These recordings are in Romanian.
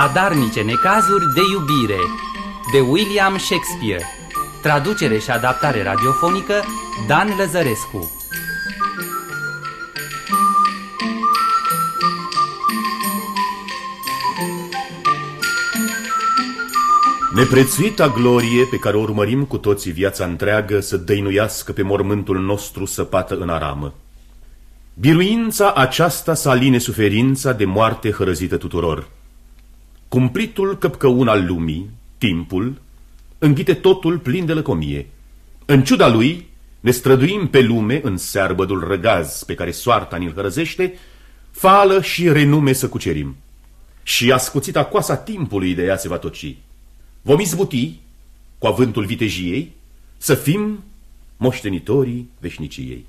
Zadarnice necazuri de iubire de William Shakespeare Traducere și adaptare radiofonică Dan Lăzărescu Neprețuita glorie pe care o urmărim cu toții viața întreagă să dăinuiască pe mormântul nostru săpată în aramă. Biruința aceasta să aline suferința de moarte hărăzită tuturor. Cumplitul căpcăun al lumii, timpul, înghite totul plin de lăcomie. În ciuda lui, ne străduim pe lume în searbădul răgaz pe care soarta ni-l hărăzește, fală și renume să cucerim. Și ascuțita coasa timpului de ea se va toci. Vom izbuti, cu avântul vitejiei, să fim moștenitorii veșniciei.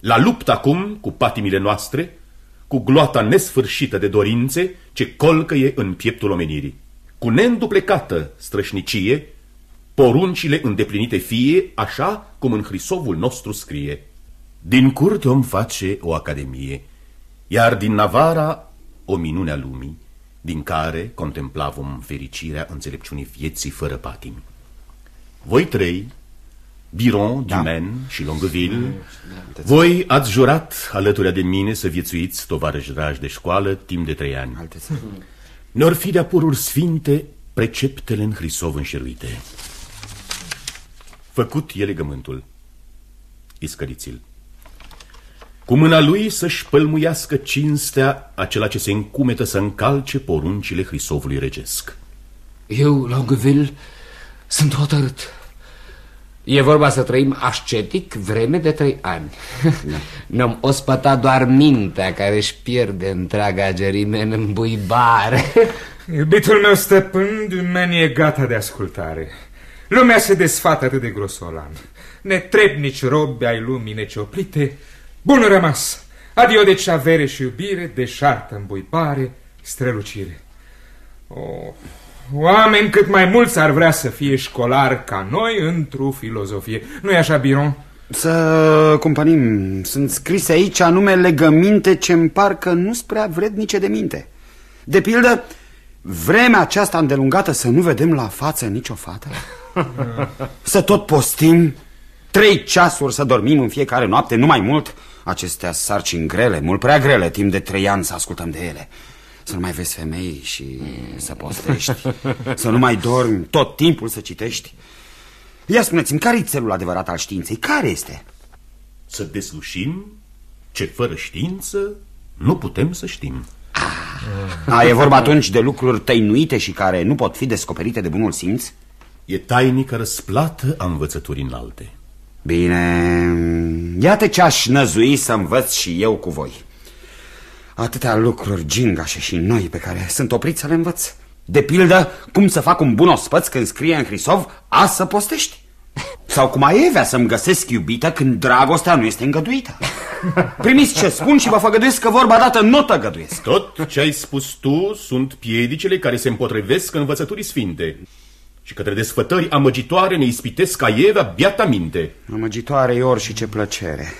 La luptă acum cu patimile noastre, cu gloata nesfârșită de dorințe ce colcăie în pieptul omenirii. Cu neînduplecată strășnicie, poruncile îndeplinite fie, așa cum în Hrisovul nostru scrie. Din curte om face o academie, iar din Navara o minune a lumii, din care contemplavom fericirea înțelepciunii vieții fără patimi. Voi trei, Biron, da. Dumen și Longueville, voi ați jurat alături de mine să viețuiți, tovarăși dragi de școală, timp de trei ani. Ne-or fi de-a pururi sfinte preceptele în Hrisov înșeruite. Făcut e legământul. Iscăriți-l. Cu mâna lui să-și pălmuiască cinstea acela ce se încumetă să încalce poruncile Hrisovului regesc. Eu, Longueville, sunt hotărât. E vorba să trăim ascetic vreme de trei ani. Da. Ne-am ospătat doar mintea care își pierde întreaga gerime în îmbuibare. Iubitul meu stăpân, Dumeni e gata de ascultare. Lumea se desfată atât de grosolan. Netrebnici robi ai lumii necioplite, bun rămas. Adio de deci avere și iubire, deșartă îmbuibare, strălucire. Oh, Oameni cât mai mulți ar vrea să fie școlari ca noi într-o filozofie. Nu-i așa, Biron? Să cumpănim. Sunt scrise aici anume legăminte ce îmi parcă nu-s prea vrednice de minte. De pildă, vremea aceasta îndelungată să nu vedem la față nicio fată? să tot postim? Trei ceasuri să dormim în fiecare noapte, nu mai mult? Acestea sarcini grele, mult prea grele, timp de trei ani să ascultăm de ele. Să nu mai vezi femei și să postești. Să nu mai dormi, tot timpul să citești. Ia spuneți-mi, care e țelul adevărat al științei? Care este? Să deslușim ce fără știință nu putem să știm. A, e vorba atunci de lucruri tăinuite și care nu pot fi descoperite de bunul simț? E tainică răsplată a învățăturii înalte. Bine, iată ce aș năzui să învăț și eu cu voi Atâtea lucruri gingașe și noi pe care sunt opriți să le învăț. De pildă, cum să fac un bun ospăț când scrie în Hrisov, a să postești. Sau cum ai evea să-mi găsesc iubită când dragostea nu este îngăduită. Primiți ce spun și vă făgăduiesc că vorba dată nu tăgăduiesc. Tot ce ai spus tu sunt piedicele care se împotrivesc învățăturii sfinte și către desfătări amăgitoare ne ispitesc ca Evea biata minte. Amăgitoare e ori și ce plăcere.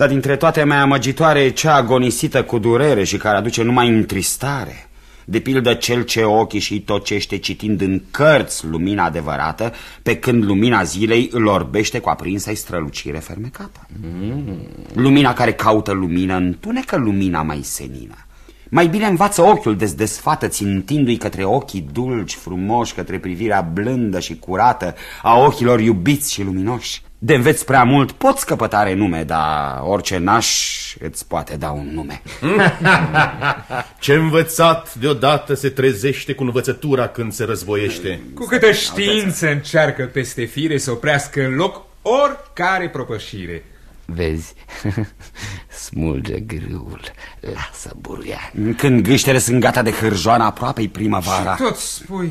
Dar dintre toate mai amăgitoare e cea agonisită cu durere și care aduce numai întristare. De pildă cel ce ochii și tocește citind în cărți lumina adevărată, pe când lumina zilei îl orbește cu aprinsa strălucire fermecată. Mm. Lumina care caută lumină întunecă lumina mai senină. Mai bine învață ochiul dezdesfată, țintindu-i către ochii dulci, frumoși, către privirea blândă și curată a ochilor iubiți și luminoși. De înveți prea mult, poți căpăta renume, dar orice naș îți poate da un nume. Ce învățat deodată se trezește cu învățătura când se războiește. Cu câtă știință încearcă peste fire să oprească în loc oricare propășire. Vezi, smulge grâul, lasă buruia. Când gâștele sunt gata de hârjoană, aproape-i primăvara. Și tot spui...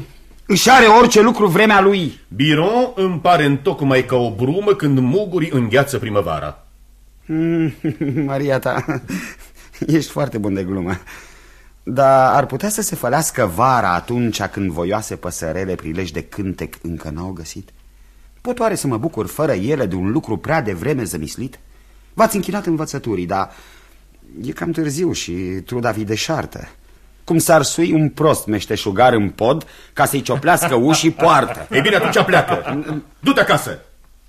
Își are orice lucru vremea lui. Biron îmi pare întocmai ca o brumă când mugurii îngheață primăvara. Mm, Maria ta, ești foarte bun de glumă. Dar ar putea să se fălească vara atunci când voioase păsărele prilej de cântec încă n-au găsit? Pot oare să mă bucur fără ele de un lucru prea devreme zămislit? V-ați închinat învățăturii, dar e cam târziu și truda vi deșartă. Cum s-ar sui un prost meșteșugar în pod ca să-i cioplească ușii poartă. Ei bine, atunci pleacă. Du-te acasă.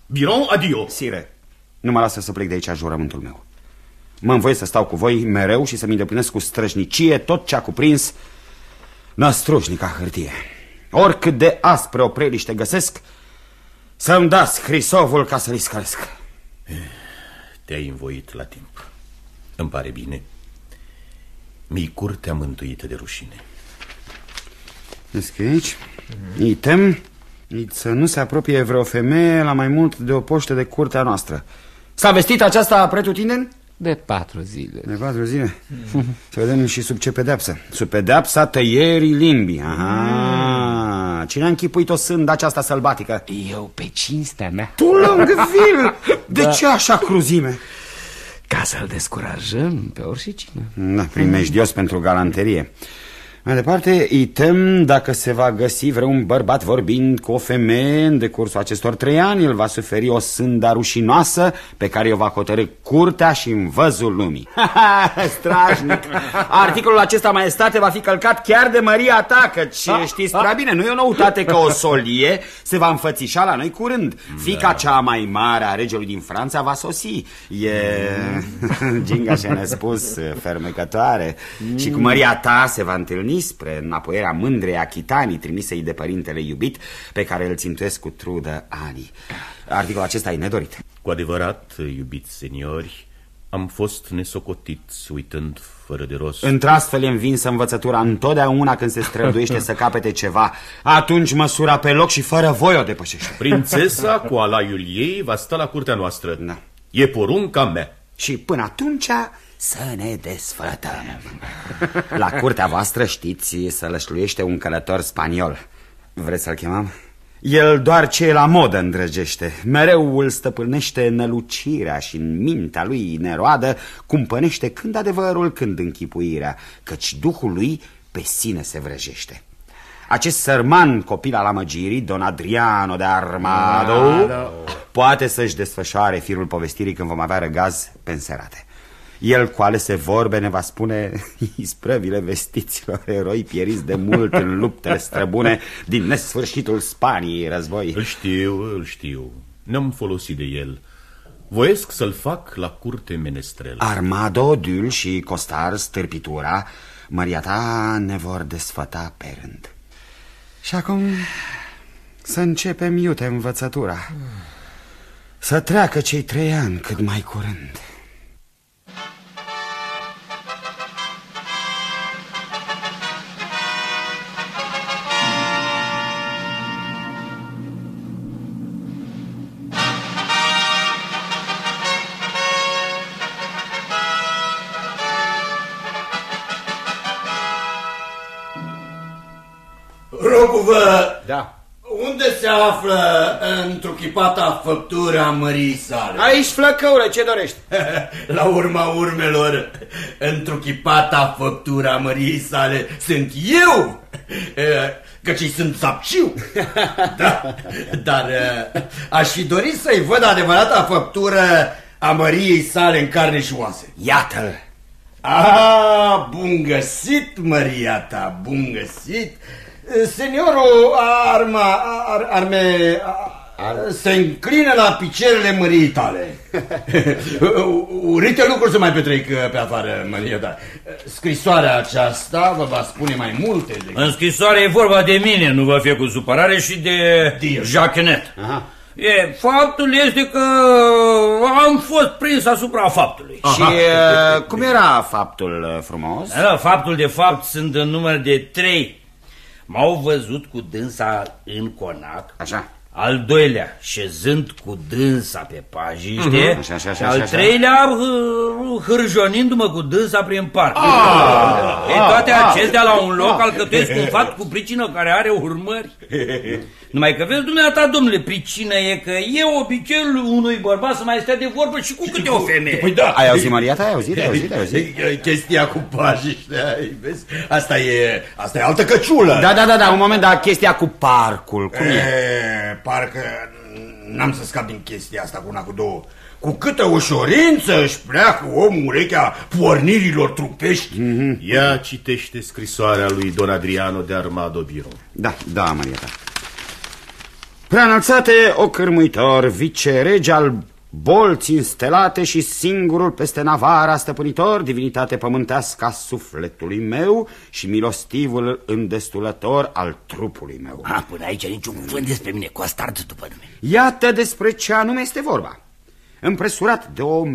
Biron, adio. Sire, nu mă lasă să plec de aici jurământul meu. Mă învoie să stau cu voi mereu și să-mi îndeplinesc cu străjnicie tot ce a cuprins năstrușnica hârtie. Oricât de aspre o preliște găsesc, să-mi dați Hrisovul ca să-l scălesc. Te-ai învoit la timp. Îmi pare bine. Mi-i curtea mântuită de rușine. Vezi că aici, item, să nu se apropie vreo femeie la mai mult de o poștă de curtea noastră. S-a vestit aceasta pretutindeni? De patru zile. De patru zile? Să vedem și sub ce pedeapsă. Sub pedeapsa tăierii limbii. Aha. Cine a închipuit o sândă aceasta sălbatică? Eu pe cinstea mea. Tu lângă vil! De ce așa cruzime? Ca să-l descurajăm pe oricine. Da, primejdios pentru galanterie. Mai departe, îi tem dacă se va găsi vreun bărbat vorbind cu o femeie în decursul acestor trei ani, el va suferi o sânda rușinoasă pe care o va hotărâ curtea și în văzul lumii. Strajnic! Articolul acesta, maestate, va fi călcat chiar de Maria ta, căci Ah, știți prea bine, nu e o noutate că o solie se va înfățișa la noi curând. Fica cea mai mare a regelui din Franța va sosi. E... Ginga și ne spus fermecătoare. Și cu Maria ta se va întâlni spre înapoierea mândrei achitanii trimisei de părintele iubit pe care îl țintuiesc cu trudă ani. Articolul acesta e nedorit. Cu adevărat, iubiți seniori, am fost nesocotiți uitând fără de rost. Într-astfel e învinsă învățătura întotdeauna când se străduiește să capete ceva. Atunci măsura pe loc și fără voi o depășește. Prințesa cu alaiul ei va sta la curtea noastră. Da. E porunca mea. Și până atunci să ne desfătăm. La curtea voastră știți să lășluiește un călător spaniol. Vreți să-l chemăm? El doar ce e la modă îndrăgește. Mereu îl stăpânește nălucirea și în mintea lui neroadă cumpănește când adevărul, când închipuirea, căci duhul lui pe sine se vrăjește. Acest sărman copil al amăgirii, Don Adriano de Armado, poate să-și desfășoare firul povestirii când vom avea răgaz pe înserate. El cu alese vorbe ne va spune isprăvile vestiților eroi pieriți de mult în luptele străbune din nesfârșitul Spaniei război. Îl știu, îl știu. Ne-am folosit de el. Voiesc să-l fac la curte menestrel. Armado, Dul și Costar, stârpitura, Maria ta ne vor desfăta pe rând. Și acum să începem iute învățătura. Să treacă cei trei ani cât mai curând. Roguvă, Da. unde se află întruchipata făptura mării sale? Aici, flăcăură, ce dorești? La urma urmelor, întruchipata făptura măriei sale sunt eu, Eh, căci sunt sapciu. Da, dar eh, aș fi dorit să-i văd adevărata făptură a măriei sale în carne și oase. Iată-l! Ah, bun găsit, Maria ta, bun găsit. Seniorul Arma, ar, Arme, ar, se înclină la picioarele măriei tale. Urite lucruri să mai petrec pe afară, Maria ta. Scrisoarea aceasta vă va spune mai multe decât... În scrisoare e vorba de mine, nu vă fie cu supărare și de Dir. Jachenet. Aha. E, faptul este că am fost prins asupra faptului. Și uh, cum era faptul uh, frumos? Da, faptul de fapt sunt în număr de trei. M-au văzut cu dânsa în conac. Așa. Al doilea, șezând cu dânsa pe pajiște. Așa, așa, așa, și al așa, așa. treilea, hâ- hârjonindu-mă cu dânsa prin parc. Ei, toate acestea la un loc alcătuiesc un fapt cu pricină care are urmări. Numai că vezi dumneata, domnule, pricină e că e obiceiul unui bărbat să mai stea de vorbă și cu câte o femeie. Păi da. Ai auzit, Maria ta? Ai auzit? Ai auzit? Ai auzit? Chestia cu pajiștea, vezi? Asta e, asta e altă căciulă. Da, da, da, da, un moment, dar chestia cu parcul, cum e? E, parcă n-am să scap din chestia asta cu una cu două. Cu câtă ușorință își pleacă omul urechea pornirilor trupești. Mm -hmm. Ia citește scrisoarea lui Don Adriano de Armado Biro. Da, da, Maria ta. Preanălțate, o cârmuitor, vicerege al bolți instelate și singurul peste Navara stăpânitor, divinitate pământească a sufletului meu și milostivul îndestulător al trupului meu. A, până aici niciun cuvânt despre mine, cu astart după nume. Iată despre ce anume este vorba. Împresurat de o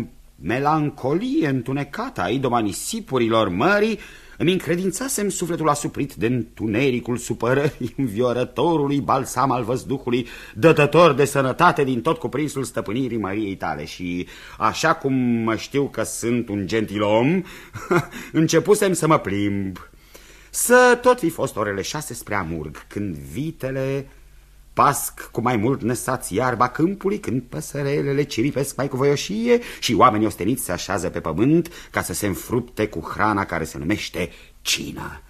melancolie întunecată a idomanii sipurilor mării, îmi încredințasem sufletul asuprit de întunericul supărării înviorătorului balsam al văzduhului, dătător de sănătate din tot cuprinsul stăpânirii Măriei tale și, așa cum mă știu că sunt un gentilom, începusem să mă plimb. Să tot fi fost orele șase spre Amurg, când vitele pasc cu mai mult năsați iarba câmpului, când păsărelele ciripesc mai cu voioșie și oamenii osteniți se așează pe pământ ca să se înfrupte cu hrana care se numește cină.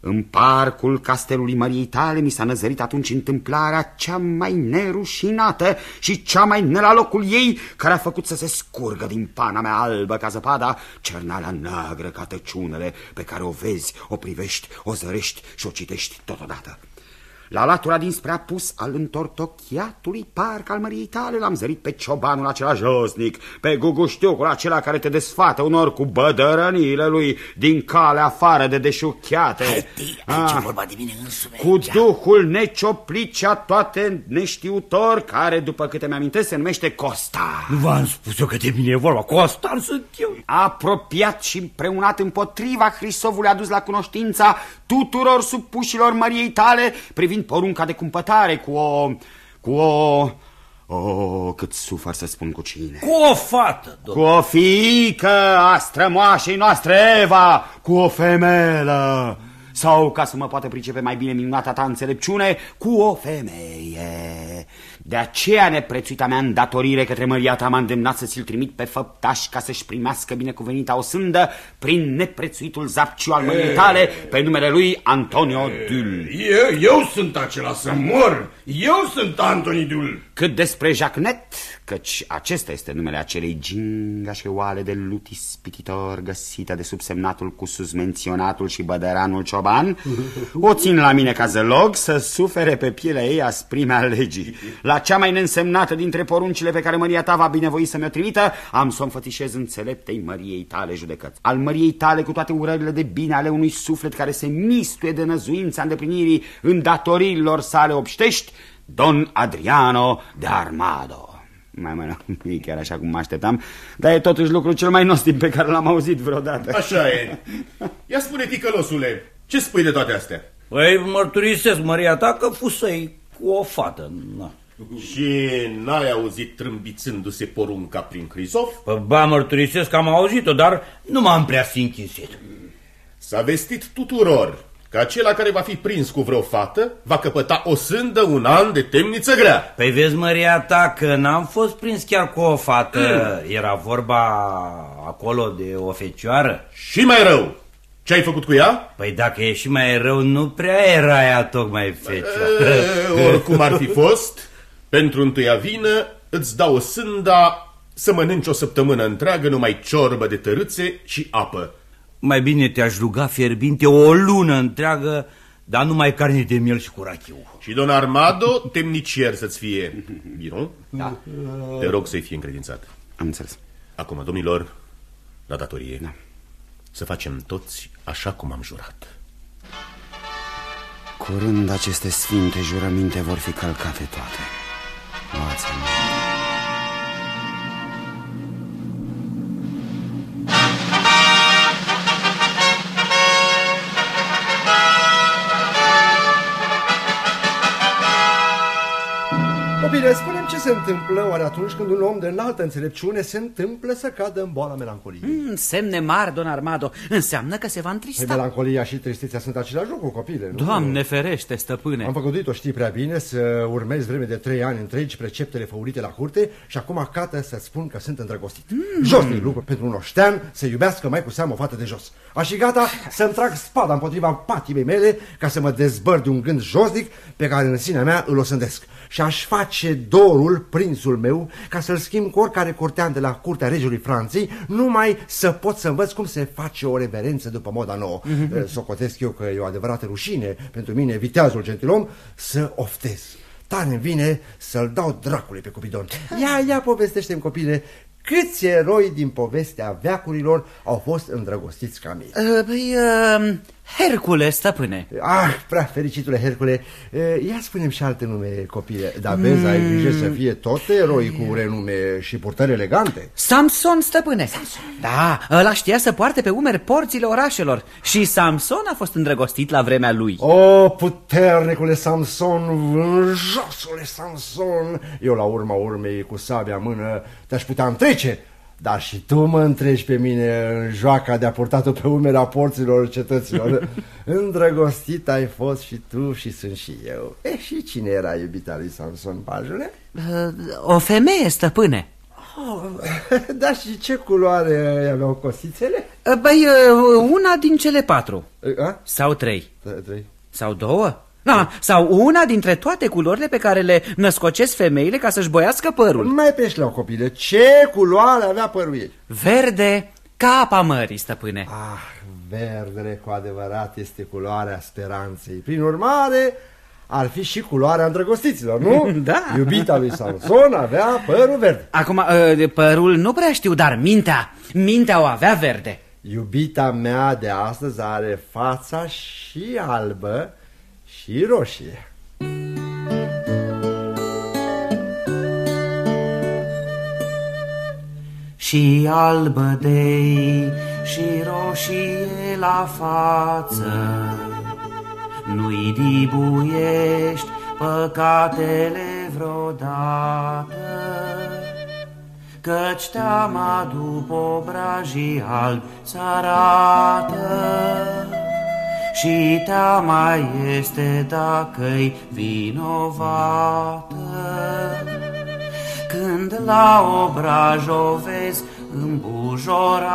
În parcul castelului Măriei tale mi s-a năzărit atunci întâmplarea cea mai nerușinată și cea mai ne la locul ei, care a făcut să se scurgă din pana mea albă ca zăpada, cernala neagră ca tăciunele pe care o vezi, o privești, o zărești și o citești totodată. La latura dinspre apus al întortochiatului parc al măriei tale l-am zărit pe ciobanul acela josnic, pe guguștiucul acela care te desfată unor cu bădărăniile lui din cale afară de deșuchiate. Hai, aici ah, vorba de mine însume. Cu aici. duhul necioplicea toate neștiutor, care, după câte mi-amintesc, se numește Costa. Nu v-am spus eu că de mine e vorba, Costa sunt eu. Apropiat și împreunat împotriva Hrisovului a dus la cunoștința tuturor supușilor măriei tale privind porunca de cumpătare cu o... cu o... Oh, cât sufăr să spun cu cine. Cu o fată, domnule. Cu o fiică a strămoașei noastre Eva, cu o femelă. Sau, ca să mă poată pricepe mai bine minunata ta înțelepciune, cu o femeie. De aceea, neprețuita mea îndatorire către măria ta m-a îndemnat să ți-l trimit pe făptaș ca să-și primească binecuvenita o sândă prin neprețuitul zapciu al măriei tale pe numele lui Antonio Dul. Eu, eu sunt acela să mor! Eu sunt Antoni Dul! Cât despre Jacnet, căci acesta este numele acelei gingașe oale de lutis pititor găsită de subsemnatul cu susmenționatul și bădăranul cioban, o țin la mine ca zălog să sufere pe pielea ei asprimea legii. La cea mai neînsemnată dintre poruncile pe care măria ta va binevoi să mi-o trimită, am să o înfățișez înțeleptei măriei tale judecăți. Al măriei tale cu toate urările de bine ale unui suflet care se mistuie de năzuința îndeplinirii îndatoririlor sale obștești, Don Adriano de Armado. Mai mă, nu e chiar așa cum mă așteptam, dar e totuși lucrul cel mai nostim pe care l-am auzit vreodată. Așa e. Ia spune, ticălosule, ce spui de toate astea? Păi mărturisesc, Maria ta, că fusei cu o fată. Na. Și n-ai auzit trâmbițându-se porunca prin Crisov? Păi, ba, mărturisesc că am auzit-o, dar nu m-am prea sinchisit. S-a vestit tuturor că acela care va fi prins cu vreo fată va căpăta o sândă un an de temniță grea. Păi vezi, Maria ta, că n-am fost prins chiar cu o fată. Mm. Era vorba acolo de o fecioară. Și mai rău, ce ai făcut cu ea? Păi dacă e și mai rău, nu prea era ea tocmai fecioară. E, oricum ar fi fost, pentru întâia vină îți dau o sânda să mănânci o săptămână întreagă numai ciorbă de tărâțe și apă. Mai bine te-aș ruga fierbinte o lună întreagă, dar numai carne de miel și cu rachiu. Și don Armado, temnicier să-ți fie. Bine, Da. Te rog să-i fie încredințat. Am înțeles. Acum, domnilor, la datorie. Da. Să facem toți așa cum am jurat. Curând aceste sfinte jurăminte vor fi călcate toate. Luați-mă. Se întâmplă oare atunci când un om de înaltă înțelepciune se întâmplă să cadă în boala melancoliei? Mm, semne mari, don Armado. Înseamnă că se va întrista. Păi, melancolia și tristețea sunt același lucru, copile, nu? Doamne ferește, stăpâne. Am făgăduit-o, știi prea bine, să urmezi vreme de trei ani întregi preceptele făurite la curte și acum cată să spun că sunt îndrăgostit. Mm. Jos din lucru pentru un oștean să iubească mai cu seamă o fată de jos. Aș fi gata să-mi trag spada împotriva patimei mele ca să mă dezbăr de un gând josnic pe care în sinea mea îl osândesc. Și aș face dorul prințul meu ca să-l schimb cu oricare curtean de la curtea regelui Franței, numai să pot să învăț cum se face o reverență după moda nouă. Mm -hmm. Socotesc eu că e o adevărată rușine pentru mine, viteazul gentilom, să oftez. Tare îmi vine să-l dau dracului pe Cupidon. Ia, ia, povestește-mi, copile, Câți eroi din povestea veacurilor au fost îndrăgostiți ca mine? Uh, păi, uh, Hercule, stăpâne. Ah, prea fericitule Hercule. Ia spunem și alte nume, copile. Dar vezi, mm. ai grijă să fie tot eroi cu renume și purtări elegante. Samson, stăpâne. Samson. Da, ăla știa să poarte pe umeri porțile orașelor. Și Samson a fost îndrăgostit la vremea lui. O, puternicule Samson, josule Samson. Eu la urma urmei cu sabia mână te-aș putea întrece dar și tu mă întregi pe mine în joaca de-a purtat-o pe umerea porților cetăților. Îndrăgostit ai fost și tu și sunt și eu. E, și cine era iubita lui Samson, pajule? O femeie, stăpâne. Oh, da, și ce culoare aveau cosițele? Băi, una din cele patru. A? Sau trei. Trei. Sau două? Da, sau una dintre toate culorile pe care le născocesc femeile ca să-și boiască părul. Mai pești la o copilă, ce culoare avea părul ei? Verde, ca apa mării, stăpâne. Ah, verdele cu adevărat este culoarea speranței. Prin urmare, ar fi și culoarea îndrăgostiților, nu? Da. Iubita lui Samson avea părul verde. Acum, ă, părul nu prea știu, dar mintea, mintea o avea verde. Iubita mea de astăzi are fața și albă și roșie. Și albă de și roșie la față, Nu-i dibuiești păcatele vreodată, Căci teama după obrajii alb s-arată și teama este dacă-i vinovată. Când la obraj o vezi îmbujorată,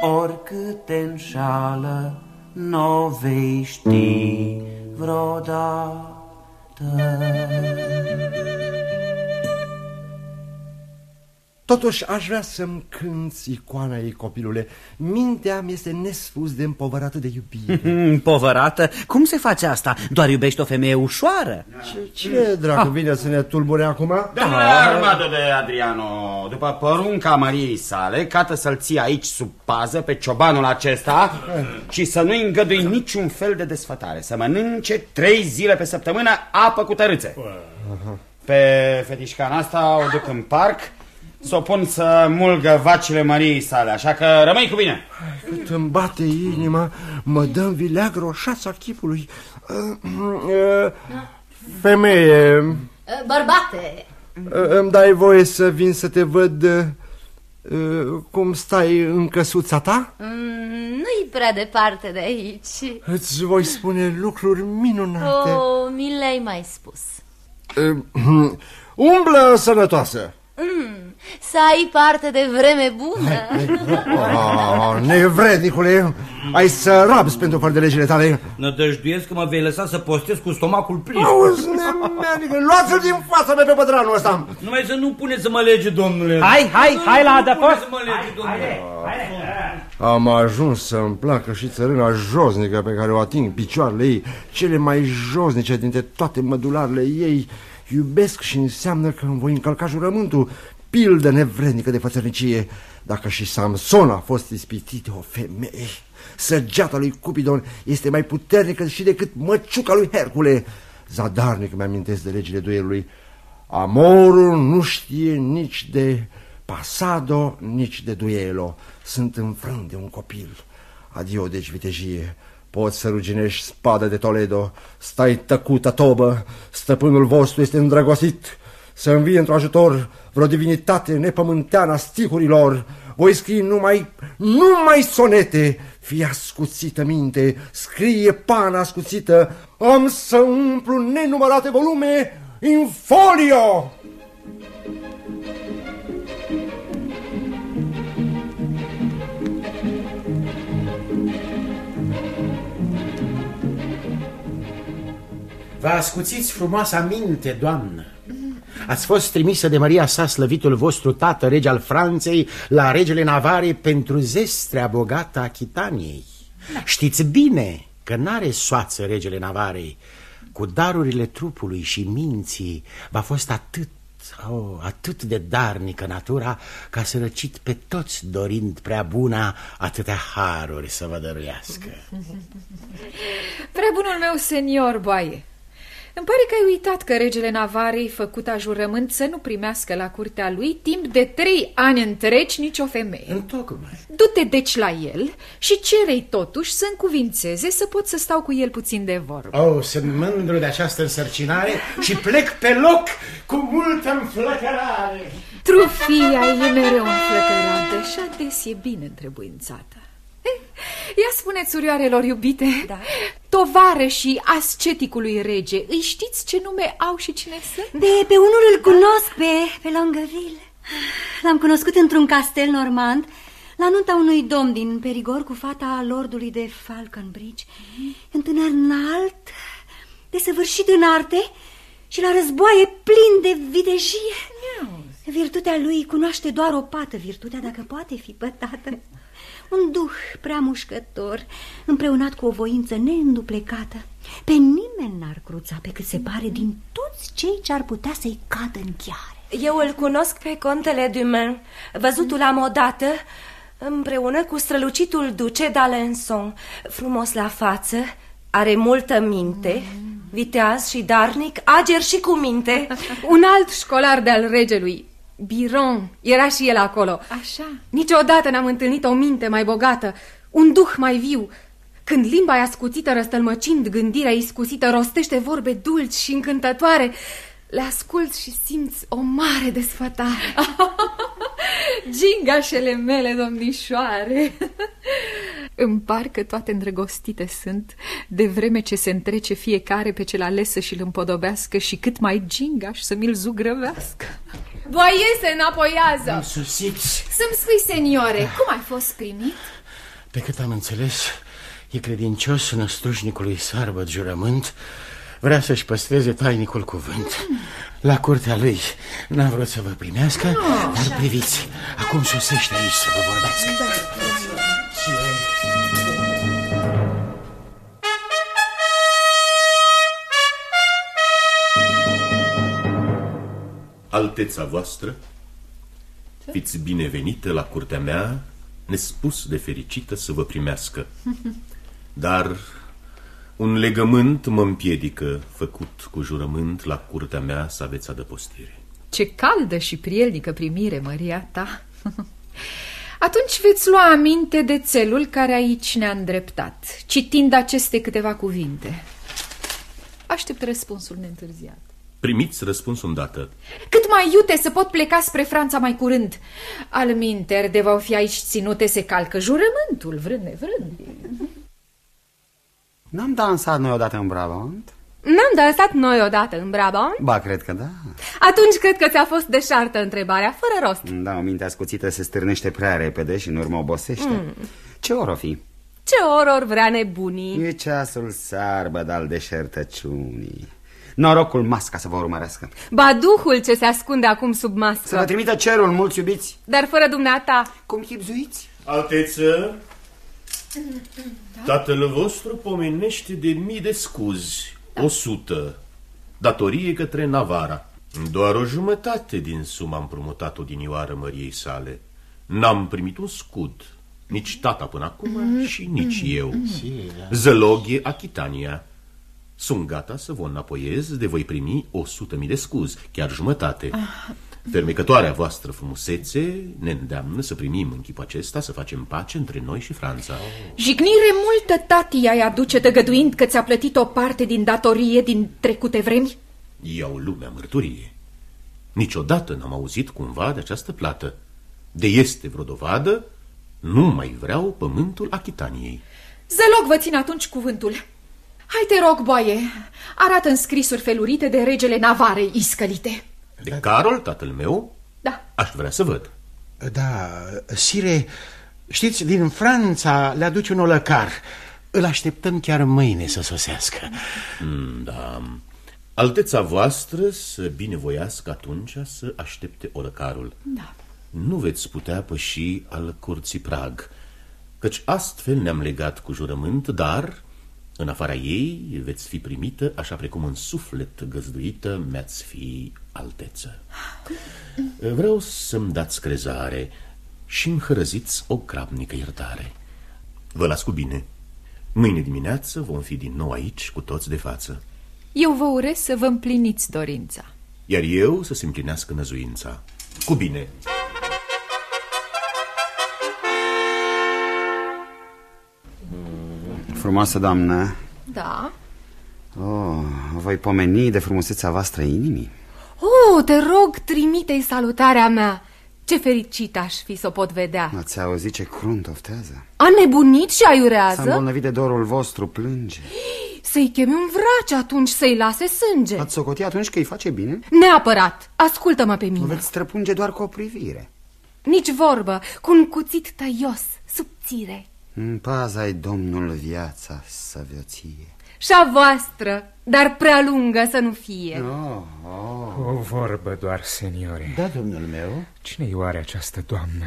oricât te înșală, n-o vei ști vreodată. Totuși aș vrea să-mi cânți icoana ei, copilule. Mintea mi este nespus de împovărată de iubire. împovărată? Cum se face asta? Doar iubești o femeie ușoară? Ce, ce dracu ah. vine să ne tulbure acum? Domnule da. armadă de Adriano, după porunca Mariei sale, cată să-l ții aici sub pază pe ciobanul acesta eh. și să nu-i îngădui niciun fel de desfătare. Să mănânce trei zile pe săptămână apă cu tărâțe. Pe fetișcana asta o duc în parc să o pun să mulgă vacile Mariei sale, așa că rămâi cu bine. Cât îmi bate inima, mă dă în vileag roșața chipului. Femeie... Bărbate... Îmi dai voie să vin să te văd cum stai în căsuța ta? Mm, Nu-i prea departe de aici. Îți voi spune lucruri minunate. Oh, mi le-ai mai spus. Umblă sănătoasă. Mm, să ai parte de vreme bună. Oh, Nevrednicule Ai să rabzi pentru fără de legile tale. Nădăjduiesc că mă vei lăsa să postez cu stomacul plin. Auzi, nemernică, luați-l din fața mea pe pătranul ăsta. Numai să nu puneți să mă lege, domnule. Hai, hai, hai la adăpost. să mă lege, domnule. Am ajuns să-mi placă și țărâna josnică pe care o ating picioarele ei Cele mai josnice dintre toate mădularele ei. Iubesc și înseamnă că îmi voi încălca jurământul, pildă nevrednică de fățărnicie. Dacă și Samson a fost ispitit de o femeie, săgeata lui Cupidon este mai puternică și decât măciuca lui Hercule. Zadarnic mi-amintesc de legile duelului. Amorul nu știe nici de pasado, nici de duelo. Sunt înfrânt de un copil. Adio, deci, vitejie. Poți să ruginești spada de Toledo, stai tăcută tobă, stăpânul vostru este îndrăgostit, să învie într-o ajutor vreo divinitate nepământeană a stihurilor, voi scrie numai, numai sonete, fie ascuțită minte, scrie pana ascuțită, am să umplu nenumărate volume în folio! Vă ascuțiți frumoasa minte, doamnă. Ați fost trimisă de Maria sa, slăvitul vostru tată, rege al Franței, la regele Navarei pentru zestrea bogată a Chitaniei. Da. Știți bine că n-are soață regele Navarei. Cu darurile trupului și minții va fost atât Oh, atât de darnică natura ca să răcit pe toți dorind prea buna atâtea haruri să vă dăruiască. Prea bunul meu senior, boaie, îmi pare că ai uitat că regele Navarei făcut jurământ să nu primească la curtea lui timp de trei ani întregi nicio femeie. Întocmai. Du-te deci la el și cerei totuși să încuvințeze să pot să stau cu el puțin de vorbă. Oh, sunt mândru de această însărcinare și plec pe loc cu multă înflăcărare. Trufia e mereu înflăcărată și ades e bine întrebuințată. Ia spuneți, surioarelor iubite, da. tovară și asceticului rege, îi știți ce nume au și cine sunt? De pe unul îl cunosc, pe, pe Longueville. L-am cunoscut într-un castel normand, la nunta unui domn din Perigor cu fata lordului de Falconbridge. Un tânăr înalt, desăvârșit în arte și la războaie plin de videjie. Virtutea lui cunoaște doar o pată, virtutea dacă poate fi pătată. Un duh prea mușcător, împreunat cu o voință neînduplecată. Pe nimeni n-ar cruța pe cât se pare din toți cei ce ar putea să-i cadă în chiare. Eu îl cunosc pe contele Dumain. Văzutul am odată, împreună cu strălucitul duce d'Alençon. Frumos la față, are multă minte, viteaz și darnic, ager și cu minte. Un alt școlar de-al regelui, Biron, era și el acolo. Așa. Niciodată n-am întâlnit o minte mai bogată, un duh mai viu. Când limba e ascuțită, răstălmăcind gândirea iscusită, rostește vorbe dulci și încântătoare, le ascult și simți o mare desfătare. Gingașele mele, domnișoare! Îmi par că toate îndrăgostite sunt, de vreme ce se întrece fiecare pe cel ales să și-l împodobească și cât mai gingaș să mi-l zugrăvească. Voie se înapoiază! Susiți! Să-mi spui, seniore, cum ai fost primit? Pe cât am înțeles, e credincios năstrușnicului sarbăt jurământ Vrea să-și păstreze tainicul cuvânt. La curtea lui n-a vrut să vă primească, no, dar priviți, acum sosește aici să vă vorbească. Da. Alteța voastră, fiți binevenită la curtea mea, nespus de fericită să vă primească. Dar un legământ mă împiedică, făcut cu jurământ la curtea mea să aveți adăpostire. Ce caldă și prielnică primire, Maria ta! Atunci veți lua aminte de țelul care aici ne-a îndreptat, citind aceste câteva cuvinte. Aștept răspunsul neîntârziat. Primiți răspunsul îndată. Cât mai iute să pot pleca spre Franța mai curând. Al minter de va fi aici ținute se calcă jurământul, vrând nevrând. N-am dansat noi odată în Brabant? N-am dansat noi odată în Brabant? Ba, cred că da. Atunci cred că ți-a fost deșartă întrebarea, fără rost. Da, o minte ascuțită se stârnește prea repede și în urmă obosește. Mm. Ce oră fi? Ce oror vrea nebunii? E ceasul sarbăd al deșertăciunii. Norocul masca să vă urmărească. Ba duhul ce se ascunde acum sub mască. Să vă trimită cerul, mulți iubiți. Dar fără dumneata. Cum chipzuiți? Alteță, da? tatăl vostru pomenește de mii de scuzi, da. o sută, datorie către Navara. Doar o jumătate din suma am promutat-o din Ioară măriei sale. N-am primit un scud, nici tata până acum mm. și nici eu. Zăloghe Achitania. Sunt gata să vă înapoiez de voi primi o sută mii de scuzi, chiar jumătate. Ah. Fermecătoarea voastră frumusețe ne îndeamnă să primim în chipul acesta, să facem pace între noi și Franța. Jignire multă tati ai aduce tăgăduind că ți-a plătit o parte din datorie din trecute vremi? Iau lumea mărturie. Niciodată n-am auzit cumva de această plată. De este vreo dovadă, nu mai vreau pământul Achitaniei. Zăloc vă țin atunci cuvântul. Hai te rog, boaie, arată în scrisuri felurite de regele Navarei iscălite. De Carol, tatăl meu? Da. Aș vrea să văd. Da, sire, știți, din Franța le aduce un olăcar. Îl așteptăm chiar mâine să sosească. Mm, da. Alteța voastră să binevoiască atunci să aștepte orăcarul. Da. Nu veți putea păși al curții Prag, căci astfel ne-am legat cu jurământ, dar în afara ei veți fi primită așa precum în suflet găzduită mi-ați fi alteță. Vreau să-mi dați crezare și îmi hărăziți o grabnică iertare. Vă las cu bine. Mâine dimineață vom fi din nou aici cu toți de față. Eu vă urez să vă împliniți dorința. Iar eu să se împlinească năzuința. Cu bine! Frumoasă doamnă. Da? oh, Voi pomeni de frumusețea voastră inimii. Oh, te rog, trimite-i salutarea mea. Ce fericit aș fi să o pot vedea. Ați auzit ce crunt oftează? A nebunit și S-a aiurează? îmbolnăvit de dorul vostru, plânge. Să-i chemi un vraci atunci să-i lase sânge. Ați socoti atunci că îi face bine? Neapărat, ascultă-mă pe Nu mine veți străpunge doar cu o privire. Nici vorbă, cu un cuțit tăios, subțire În paza ai Domnul viața să vă ție. Și a voastră, dar prea lungă să nu fie. Oh, oh. O vorbă doar, seniore. Da, domnul meu. Cine-i oare această doamnă?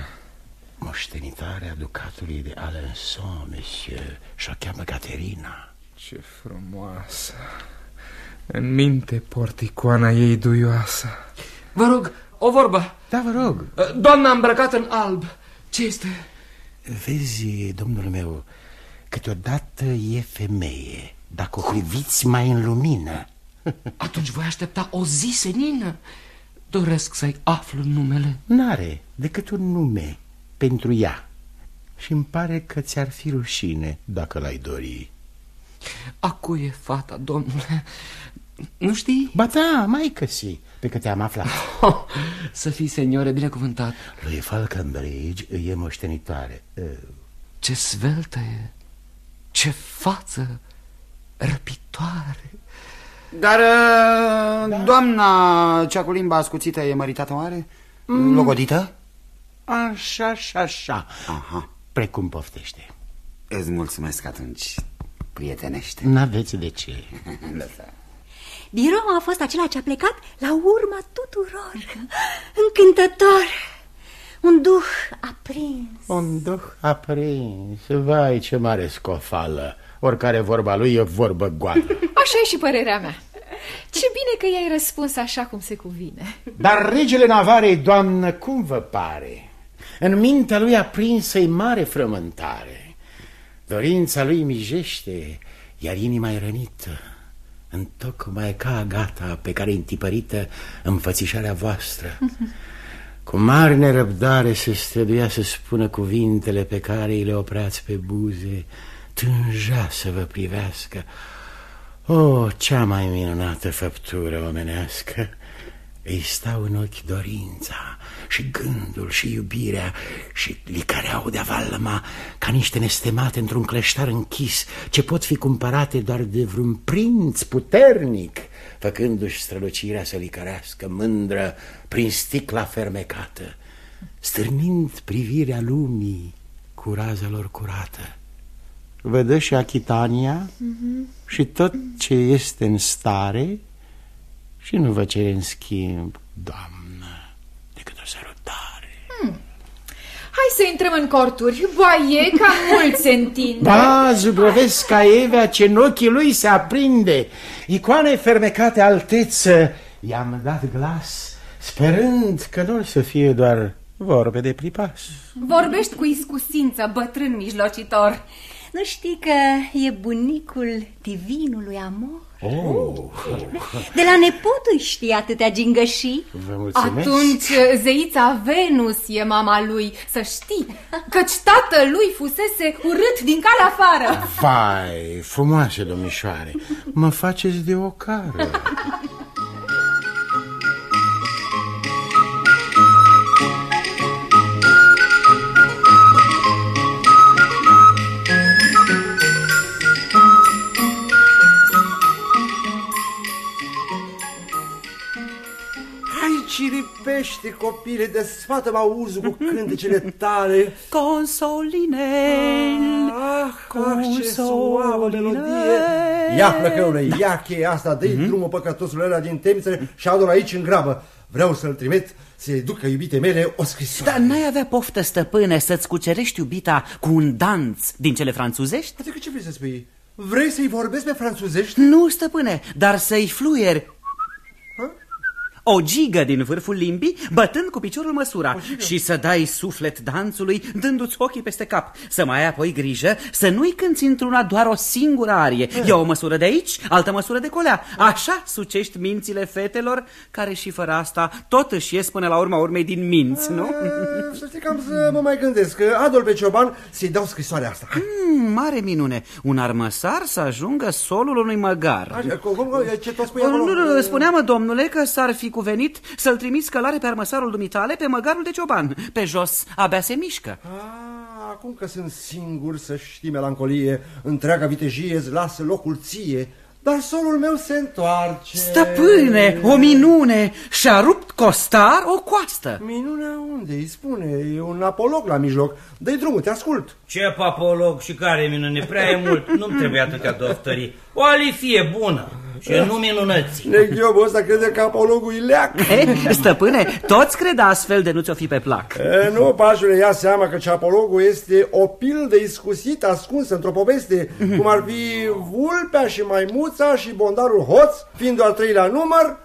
Moștenitarea ducatului de Alençon, monsieur Și-o cheamă Caterina. Ce frumoasă. În minte porticoana ei duioasă. Vă rog, o vorbă. Da, vă rog. Doamna îmbrăcată în alb Ce este? Vezi, domnul meu, câteodată e femeie. Dacă o priviți mai în lumină. Atunci voi aștepta o zi senină. Doresc să-i aflu numele. N-are decât un nume pentru ea. Și îmi pare că ți-ar fi rușine dacă l-ai dori. A cui e fata, domnule? Nu știi? Ba da, mai că si, pe că te-am aflat oh, Să fii, seniore, binecuvântat Lui Falconbridge îi e moștenitoare Ce sveltă e Ce față răpitoare Dar da. doamna cea cu limba ascuțită e măritată oare? Mm. Logodită? Așa, așa, așa Aha. Precum poftește Îți mulțumesc atunci, prietenește N-aveți de ce Birou a fost acela ce a plecat la urma tuturor. Încântător. Un duh aprins. Un duh aprins. Vai, ce mare scofală. Oricare vorba lui e vorbă goală. Așa e și părerea mea. Ce bine că i-ai răspuns așa cum se cuvine. Dar regele Navarei, doamnă, cum vă pare? În mintea lui aprinsă-i mare frământare. Dorința lui mijește, iar inima e rănită Întocmai ca gata pe care întipărită înfățișarea voastră. Cu mare nerăbdare se străduia să spună cuvintele pe care îi le opreați pe buze Tânja să vă privească. O, oh, cea mai minunată făptură omenească! Îi stau în ochi dorința și gândul și iubirea și licareau de valma ca niște nestemate într-un cleștar închis ce pot fi cumpărate doar de vreun prinț puternic făcându-și strălucirea să licărească mândră prin sticla fermecată stârnind privirea lumii cu raza lor curată. Vădă și Achitania? Mm -hmm. și tot ce este în stare? Și nu vă cere în schimb, doamnă, decât o sărutare. Hmm. Hai să intrăm în corturi. Boaie, ca mult se întinde. Da, zugrăvesc ca Evea ce în ochii lui se aprinde. Icoane fermecate alteță, i-am dat glas, sperând că nu să fie doar vorbe de pripas. Vorbești cu iscusință, bătrân mijlocitor. Nu știi că e bunicul divinului amor? Oh. De la nepotul știi atâtea gingășii? Vă mulțumesc. Atunci zeița Venus e mama lui, să știi Căci tatălui fusese urât din calea afară Vai, frumoase domnișoare, mă faceți de o cară ciripește, copile, desfată-mă auzul cu cântecele tale. Consolinel, ah. ah, ce suavă melodie! Ia, plăcăule, ia cheia asta, dă-i mm -hmm. drumul păcătosul ăla din temniță și adu-l aici în grabă. Vreau să-l trimit să-i ducă iubite mele o scrisoare. Dar n-ai avea poftă, stăpâne, să-ți cucerești iubita cu un danț din cele franțuzești? Adică ce vrei să spui? Vrei să-i vorbesc pe franțuzești? Nu, stăpâne, dar să-i fluieri o gigă din vârful limbii, bătând cu piciorul măsura și să dai suflet dansului, dându-ți ochii peste cap. Să mai ai apoi grijă să nu-i cânti într-una doar o singură arie. E eh. o măsură de aici, altă măsură de colea. Așa sucești mințile fetelor, care și fără asta tot își ies până la urma urmei din minți, nu? Eh, să știi că am să mă mai gândesc. Adol pe Cioban să-i dau scrisoarea asta. Hmm, mare minune. Un armăsar să ajungă solul unui măgar. Așa, cum, ce tot spui Nu, nu, spuneam, domnule, că s-ar fi cuvenit să-l trimiți călare pe armăsarul dumitale pe măgarul de cioban. Pe jos abia se mișcă. Ah, acum că sunt singur să știi melancolie, întreaga vitejie îți lasă locul ție, dar solul meu se întoarce. Stăpâne, o minune! Și-a rupt costar o coastă. Minunea unde? Îi spune, e un apolog la mijloc. Dă-i drumul, te ascult. Ce apolog și care minune? Prea e mult, nu-mi trebuie atâtea doftării. O alifie bună. Și nu minunății. Neghiobul ăsta crede că apologul e leac. stăpâne, toți cred astfel de nu ți-o fi pe plac. E, nu, pașule, ia seama că apologul este o pildă iscusită ascunsă într-o poveste, mm -hmm. cum ar fi vulpea și maimuța și bondarul hoț, fiind al treilea număr,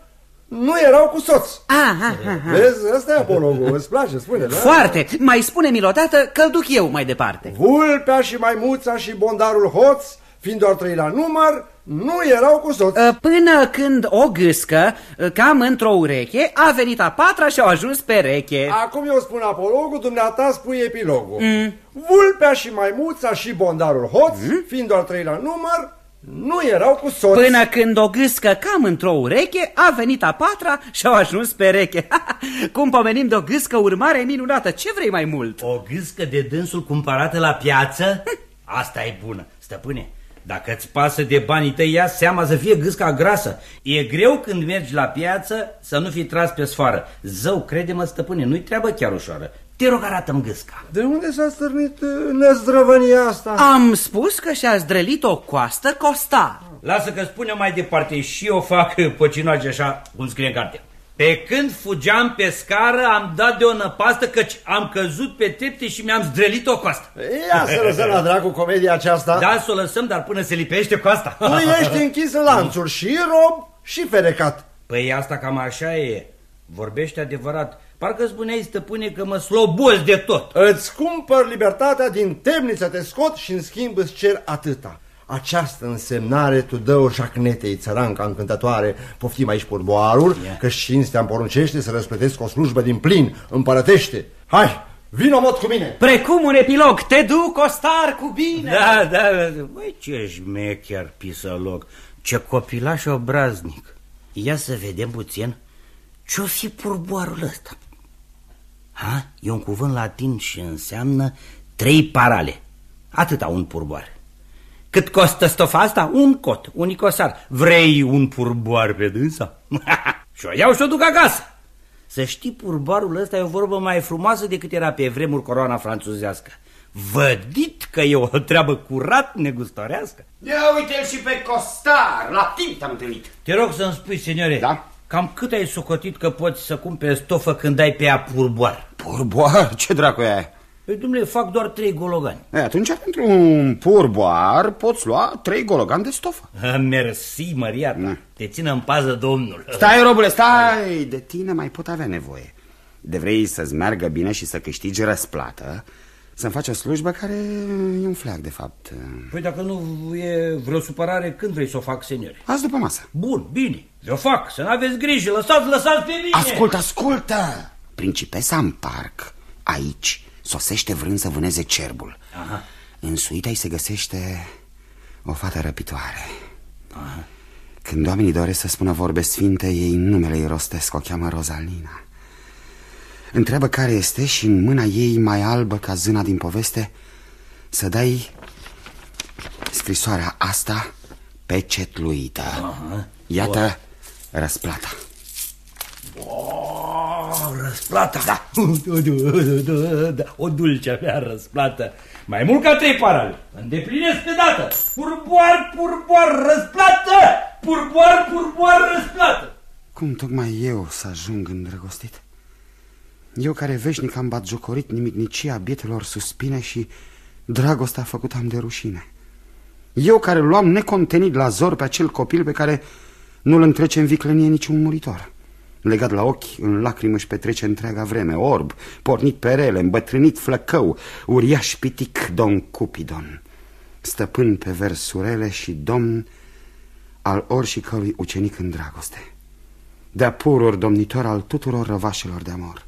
nu erau cu soț. Aha, aha. Vezi, ăsta e apologul, îți place, spune, da? Foarte, mai spune-mi o dată că-l duc eu mai departe. Vulpea și maimuța și bondarul hoț, fiind doar trei la număr, nu erau cu soț. Ă, până când o gâscă, ă, cam într-o ureche, a venit a patra și au ajuns pereche. Acum eu spun apologul, dumneata spui epilogul. Mm. Vulpea și maimuța și bondarul hoț, mm. fiind doar trei la număr, nu erau cu soț. Până când o gâscă cam într-o ureche, a venit a patra și au ajuns pereche. Cum pomenim de o gâscă urmare minunată, ce vrei mai mult? O gâscă de dânsul cumpărată la piață? Asta e bună, stăpâne. Dacă îți pasă de banii tăi, ia seama să fie gâsca grasă. E greu când mergi la piață să nu fii tras pe sfoară. Zău, crede-mă, stăpâne, nu-i treabă chiar ușoară. Te rog, arată-mi gâsca. De unde s-a stârnit uh, năzdrăvănia asta? Am spus că și-a zdrălit o coastă costa. Lasă că spune mai departe și eu fac păcinoage așa cum scrie în carte. Pe când fugeam pe scară, am dat de o năpastă căci am căzut pe trepte și mi-am zdrelit o coastă. Ia să lăsăm la dracu comedia aceasta. Da, să o lăsăm, dar până se lipește coasta. Tu ești închis în lanțuri și rob și ferecat. Păi asta cam așa e. Vorbește adevărat. Parcă spuneai, stăpâne, că mă sloboz de tot. Îți cumpăr libertatea din temniță, te scot și în schimb îți cer atâta. Această însemnare tu dă-o șacnetei, țăranca încântătoare, poftim aici porboarul, yeah. că cinstea îmi poruncește să răsplătesc o slujbă din plin, împărătește. Hai, Vino mod cu mine! Precum un epilog, te duc, Ostar, cu bine! Da, da, da. Băi, ce șmecher pisălog, ce copilaș obraznic. Ia să vedem puțin ce-o fi purboarul ăsta. Ha? E un cuvânt latin și înseamnă trei parale. Atâta un purboar. Cât costă stofa asta? Un cot, un icosar. Vrei un purboar pe dânsa? și o iau și o duc acasă. Să știi, purboarul ăsta e o vorbă mai frumoasă decât era pe vremuri coroana franțuzească. Vădit că e o treabă curat negustorească. Ia uite-l și pe costar, la timp te-am întâlnit. Te rog să-mi spui, seniore, da? cam cât ai socotit că poți să cumperi stofă când ai pe ea purboar? Purboar? Ce dracu e aia? Păi, dumne, fac doar trei gologani. E, atunci, pentru un purboar, poți lua trei gologani de stofă. Mersi, Maria ta. Te țină în pază, domnul. Stai, robule, stai! De tine mai pot avea nevoie. De vrei să-ți meargă bine și să câștigi răsplată, să-mi faci o slujbă care e un fleac, de fapt. Păi dacă nu e vreo supărare, când vrei să o fac, seniori? Azi după masă. Bun, bine, eu fac, să n-aveți grijă, lăsați, lăsați pe mine! Ascultă, ascultă! Principesa în parc, aici, sosește vrând să vâneze cerbul. Aha. În suita îi se găsește o fată răpitoare. Aha. Când oamenii doresc să spună vorbe sfinte, ei numele îi rostesc, o cheamă Rozalina. Întreabă care este și în mâna ei mai albă ca zâna din poveste să dai scrisoarea asta pecetluită. Aha. Iată Bun. răsplata. Bun. Răsplata. Da. da. O dulce mea răsplată. Mai mult ca trei parale. Îndeplinesc pe dată. Purboar, purboar, răsplată! Purboar, purboar, răsplată! Cum tocmai eu să ajung îndrăgostit? Eu care veșnic am batjocorit nimicnicia bietelor suspine și dragostea a făcut am de rușine. Eu care luam necontenit la zor pe acel copil pe care nu-l întrece în viclenie niciun muritor. Legat la ochi, în lacrimi își petrece întreaga vreme, orb, pornit pe rele, îmbătrânit flăcău, uriaș pitic, domn Cupidon, stăpân pe versurele și domn al oricărui ucenic în dragoste. De-a pururi domnitor al tuturor răvașelor de amor.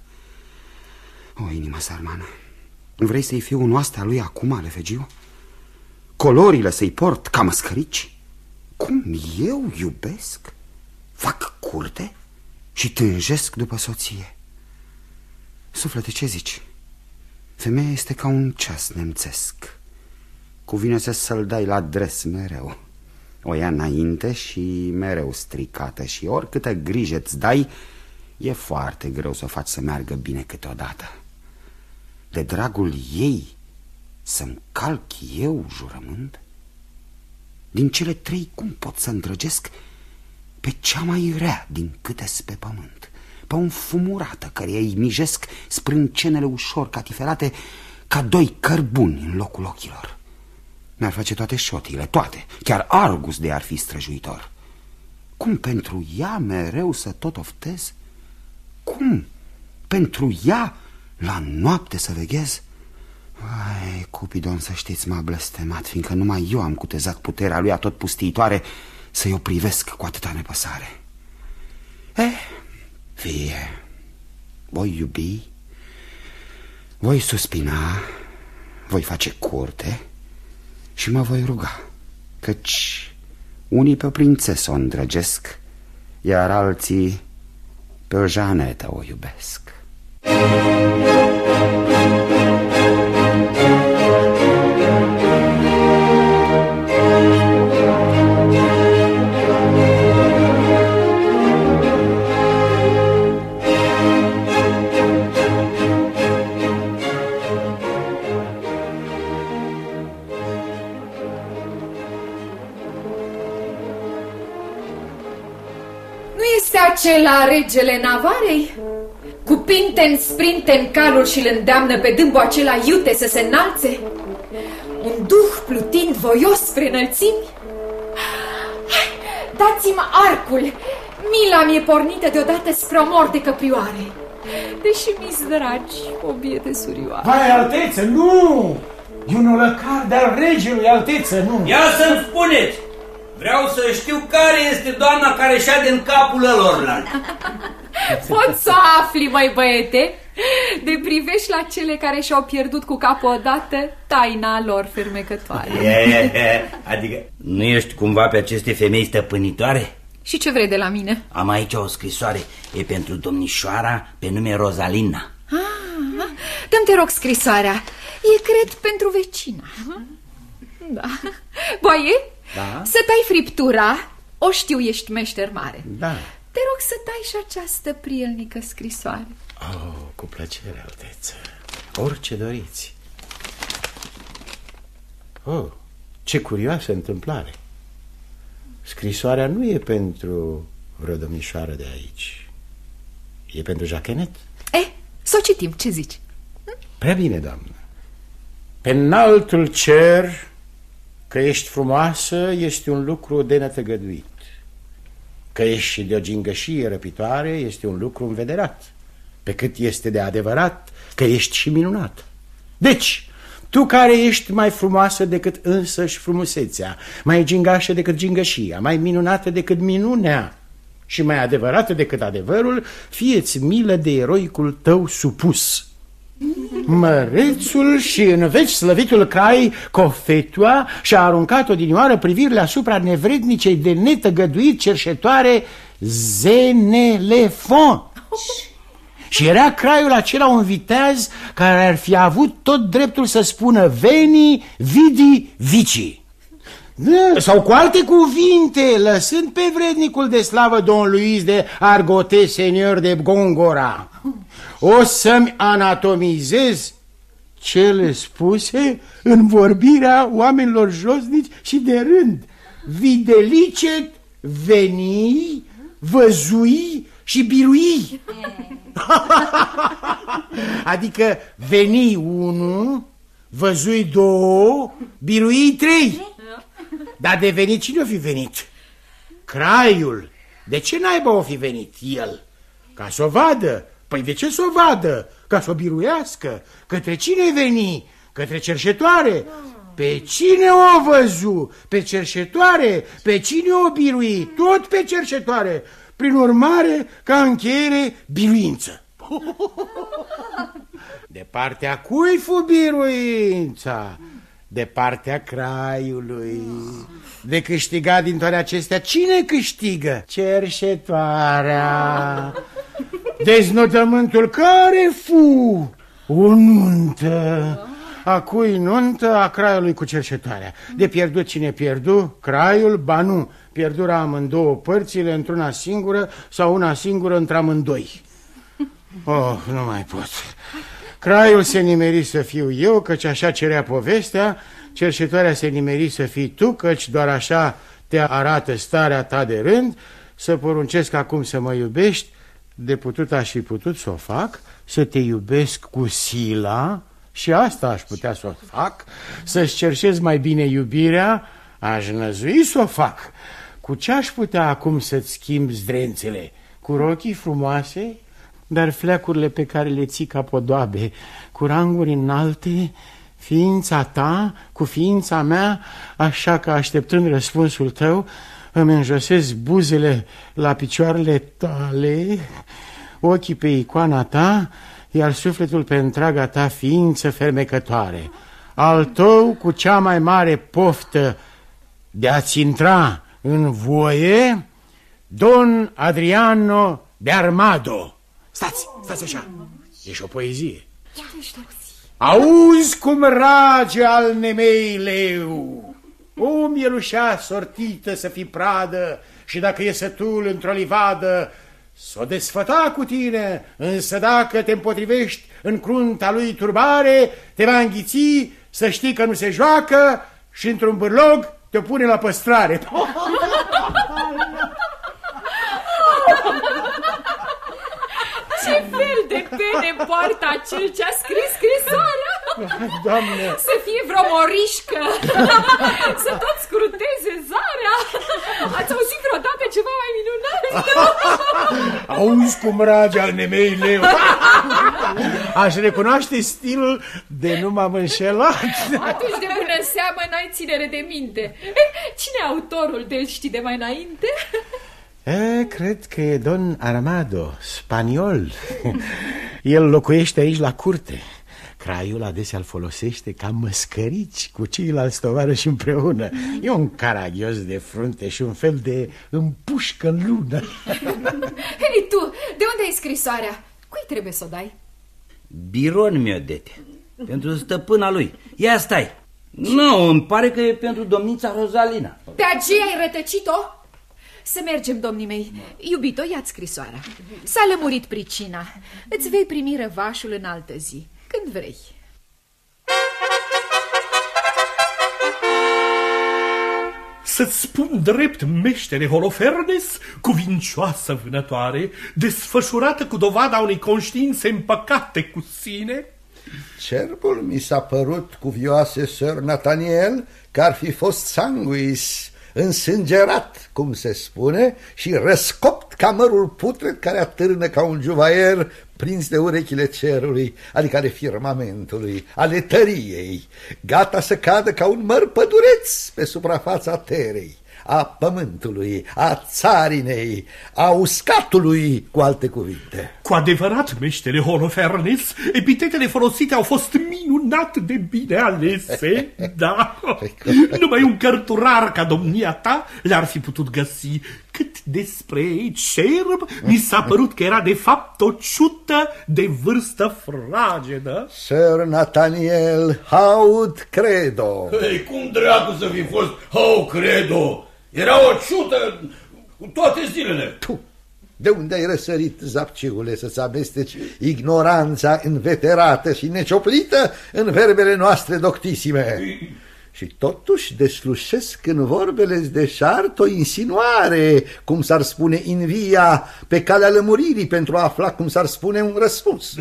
O, inimă sarmană, vrei să-i fiu un oastea lui acum, Lefegiu? Colorile să-i port ca măscărici? Cum eu iubesc? Fac curte? Și tânjesc după soție. Suflete, ce zici? Femeia este ca un ceas nemțesc. Cuvine să să-l dai la dres mereu. O ia înainte și mereu stricată și oricâtă grijă îți dai, e foarte greu să o faci să meargă bine câteodată. De dragul ei să-mi calc eu jurământ? Din cele trei cum pot să îndrăgesc pe cea mai rea din câte pe pământ, pe un fumurată care îi mijesc sprâncenele ușor catifelate ca doi cărbuni în locul ochilor. Mi-ar face toate șotile, toate, chiar Argus de ar fi străjuitor. Cum pentru ea mereu să tot oftez? Cum pentru ea la noapte să veghez? Ai, Cupidon, să știți, m-a blestemat, fiindcă numai eu am cutezat puterea lui atot pustiitoare să-i o privesc cu atâta nepăsare. Eh, fie, voi iubi, voi suspina, voi face curte și mă voi ruga, căci unii pe o prințesă o îndrăgesc, iar alții pe o janetă o iubesc. Acela regele Navarei? Cu pinten sprinte calul și îl îndeamnă pe dâmbul acela iute să se înalțe? Un duh plutind voios spre înălțimi? Dați-mi arcul! Mila mi-e pornită deodată spre o mor de căprioare. Deși mi-s dragi, o biete surioară. Vai, alteță, nu! E un olăcar de-al regelui, alteță, nu! Ia să-mi spuneți! Vreau să știu care este doamna care șade în capul lor. Poți să afli, mai băiete, de privești la cele care și-au pierdut cu capul odată taina lor fermecătoare. adică nu ești cumva pe aceste femei stăpânitoare? Și ce vrei de la mine? Am aici o scrisoare. E pentru domnișoara pe nume Rosalina. Ah, dăm te rog scrisoarea. E, cred, pentru vecina. Da. Boaie, da? Să tai friptura, o știu, ești meșter mare. Da. Te rog să tai și această prielnică scrisoare. Oh, cu plăcere, alteță. Orice doriți. Oh, ce curioasă întâmplare. Scrisoarea nu e pentru vreo domnișoară de aici. E pentru Jachenet. Eh, să o citim, ce zici? Prea bine, doamnă. Pe înaltul cer Că ești frumoasă este un lucru de netăgăduit. Că ești de o gingășie răpitoare este un lucru învederat. Pe cât este de adevărat că ești și minunat. Deci, tu care ești mai frumoasă decât însăși frumusețea, mai gingașă decât gingășia, mai minunată decât minunea și mai adevărată decât adevărul, fieți milă de eroicul tău supus. Mărețul și în veci slăvitul crai Cofetua și-a aruncat odinioară privirile asupra nevrednicei de netăgăduit cerșetoare Zenelefon. Și era craiul acela un viteaz care ar fi avut tot dreptul să spună veni, vidi, vici. Da, sau cu alte cuvinte, lăsând pe vrednicul de slavă Don Luis de Argote, senior de Gongora o să-mi anatomizez cele spuse în vorbirea oamenilor josnici și de rând. Videlicet, veni, văzui și birui. adică veni unu, văzui două, birui trei. Dar de venit cine o fi venit? Craiul. De ce naiba o fi venit el? Ca să o vadă. Păi de ce să o vadă? Ca să o biruiască. Către cine veni? Către cerșetoare. Pe cine o văzu? Pe cerșetoare? Pe cine o birui? Tot pe cerșetoare. Prin urmare, ca încheiere, biruință. De partea cui fu biruința? De partea craiului. De câștigat din toate acestea, cine câștigă? Cerșetoarea. Deznodământul care fu? O nuntă. A cui nuntă? A craiului cu cercetarea. De pierdut cine pierdu? Craiul? Ba nu. Pierdura amândouă părțile într-una singură sau una singură într-amândoi. Oh, nu mai pot. Craiul se nimeri să fiu eu, căci așa cerea povestea, cercetarea se nimeri să fii tu, căci doar așa te arată starea ta de rând, să poruncesc acum să mă iubești, de putut aș fi putut să o fac, să te iubesc cu sila, și asta aș putea să o fac, să-ți cerșez mai bine iubirea, aș năzui să o fac. Cu ce aș putea acum să-ți schimb zdrențele? Cu rochii frumoase, dar fleacurile pe care le ții ca podoabe, cu ranguri înalte, ființa ta cu ființa mea, așa că așteptând răspunsul tău, îmi înjosez buzele la picioarele tale, ochii pe icoana ta, iar sufletul pe întreaga ta ființă fermecătoare. Al tău cu cea mai mare poftă de a-ți intra în voie, Don Adriano de Armado. Stați, stați așa, e și o poezie. Auzi cum rage al nemei leu, o mielușa sortită să fii pradă și dacă e sătul într-o livadă, S-o desfăta cu tine, însă dacă te împotrivești în crunta lui turbare, te va înghiți să știi că nu se joacă și într-un bârlog te pune la păstrare. Ce fel de pene poartă acel ce a scris scrisoarea? Doamne! Să fie vreo morișcă! Să tot scruteze zarea! Ați auzit vreodată ceva mai minunat? Auzi cum rage al nemei leu! Aș recunoaște stilul de nu m-am înșelat. Atunci de bună seamă n-ai ținere de minte. Cine e autorul de știi de mai înainte? E, cred că e Don Armado, spaniol. El locuiește aici la curte. Craiul adesea îl folosește ca măscărici cu ceilalți tovarăși împreună. E un caragios de frunte și un fel de împușcă în lună. Hei, tu, de unde ai scrisoarea? Cui trebuie să o dai? Biron mi-o dete. Pentru stăpâna lui. Ia stai. Nu, îmi pare că e pentru domnița Rozalina. De aceea ai rătăcit-o? Să mergem, domnii mei. Iubito, ia-ți scrisoarea. S-a lămurit pricina. Îți vei primi răvașul în altă zi, când vrei. Să-ți spun drept, meștere Holofernes, cuvincioasă vânătoare, desfășurată cu dovada unei conștiințe împăcate cu sine? Cerbul mi s-a părut cuvioase, săr Nathaniel, că ar fi fost sanguis, însângerat, cum se spune, și răscopt ca mărul putred care atârnă ca un juvaier prins de urechile cerului, adică ale firmamentului, ale tăriei, gata să cadă ca un măr pădureț pe suprafața terei a pământului, a țarinei, a uscatului, cu alte cuvinte. Cu adevărat, meștere Holofernes, epitetele folosite au fost minunat de bine alese, da. Numai un cărturar ca domnia ta le-ar fi putut găsi. Cât despre cerb, mi s-a părut că era de fapt o ciută de vârstă fragedă. Sir Nathaniel, haud credo. Ei, cum dracu să fi fost hau credo? Era o ciută toate zilele. Tu, De unde ai răsărit, zapciule, să-ți amesteci ignoranța înveterată și necioplită în verbele noastre doctisime? Și totuși deslușesc în vorbele de șart o insinuare, cum s-ar spune invia, pe calea lămuririi pentru a afla cum s-ar spune un răspuns.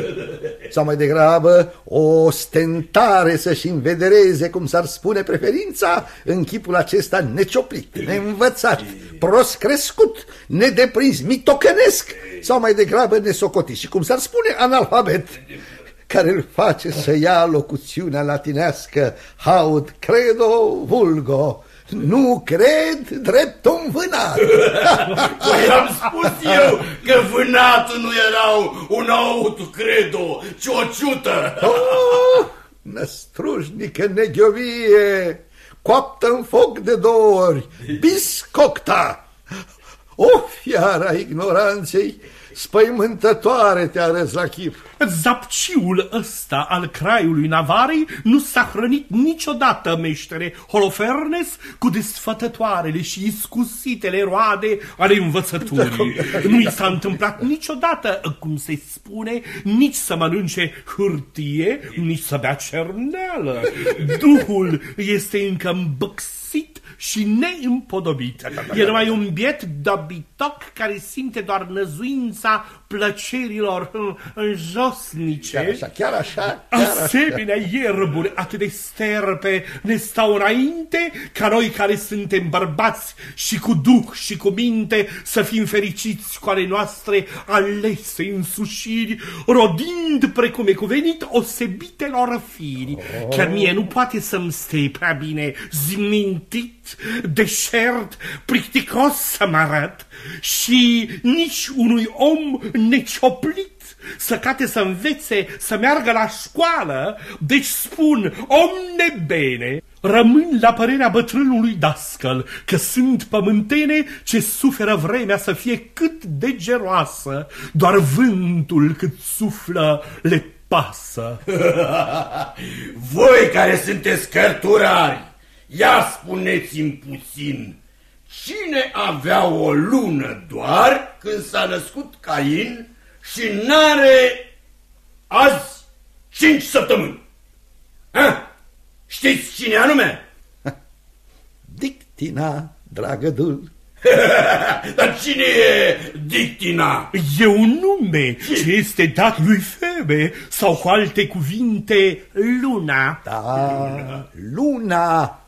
Sau mai degrabă o ostentare să-și învedereze, cum s-ar spune preferința, în chipul acesta necioplit, neînvățat, prost crescut, nedeprins, mitocănesc, sau mai degrabă nesocotit și cum s-ar spune analfabet care îl face să ia locuțiunea latinească haud credo vulgo. Nu cred drept un vânat. Păi am spus eu că vânatul nu erau un aut credo, ci o ciută. Oh, năstrușnică neghiovie, coaptă în foc de două ori, biscocta. O fiara ignoranței, spăimântătoare te arăți la chip. Zapciul ăsta al craiului Navarei nu s-a hrănit niciodată, meștere Holofernes, cu desfătătoarele și iscusitele roade ale învățăturii. Nu i s-a întâmplat niciodată, cum se spune, nici să mănânce hârtie, nici să bea cerneală. Duhul este încă îmbăxit și neîmpodobit. E numai un biet dobitoc care simte doar năzuința plăcerilor josnice. Chiar așa, chiar așa, chiar Asemenea ierburi atât de sterpe ne stau înainte ca noi care suntem bărbați și cu duh și cu minte să fim fericiți cu ale noastre alese însușiri, rodind precum e cuvenit osebitelor firi. Oh. Chiar mie nu poate să-mi stea prea bine zmintit, deșert, plicticos să mă arăt și nici unui om necioplit să cate să învețe, să meargă la școală, deci spun, omne bene, rămân la părerea bătrânului dascăl, că sunt pământene ce suferă vremea să fie cât de geroasă, doar vântul cât suflă le pasă. Voi care sunteți cărturari, ia spuneți-mi puțin, cine avea o lună doar când s-a născut Cain și n-are azi cinci săptămâni? Ha? Știți cine anume? Dictina, dragă dul. Dar cine e Dictina? E un nume ce este dat lui Febe sau cu alte cuvinte Luna. Da, Luna.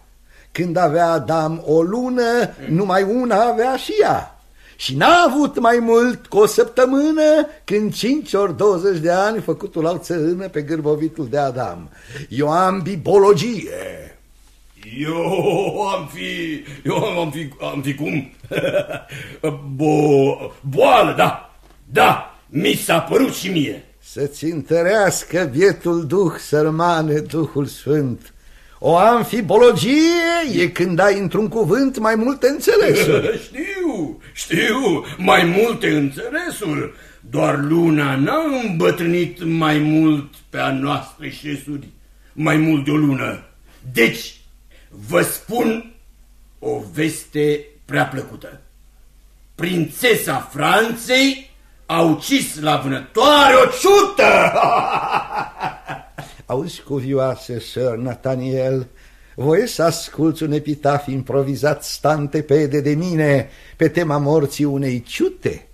Când avea Adam o lună, numai una avea și ea. Și n-a avut mai mult cu o săptămână când cinci ori 20 de ani făcutul au țărână pe gârbovitul de Adam. Eu am bibologie. Eu am fi... Eu am fi... Am fi cum? Bo, boală, da. Da, mi s-a părut și mie. Să-ți întărească vietul duh, sărmane, Duhul Sfânt. O amfibologie e când ai într-un cuvânt mai multe înțelesuri. știu, știu, mai multe înțelesuri. Doar luna n-a îmbătrânit mai mult pe a noastre șesuri, mai mult de o lună. Deci, vă spun o veste prea plăcută. Prințesa Franței a ucis la vânătoare o ciută! Auzi cuvioase, Sir Nathaniel, voie să asculți un epitaf improvizat stante pede de mine pe tema morții unei ciute,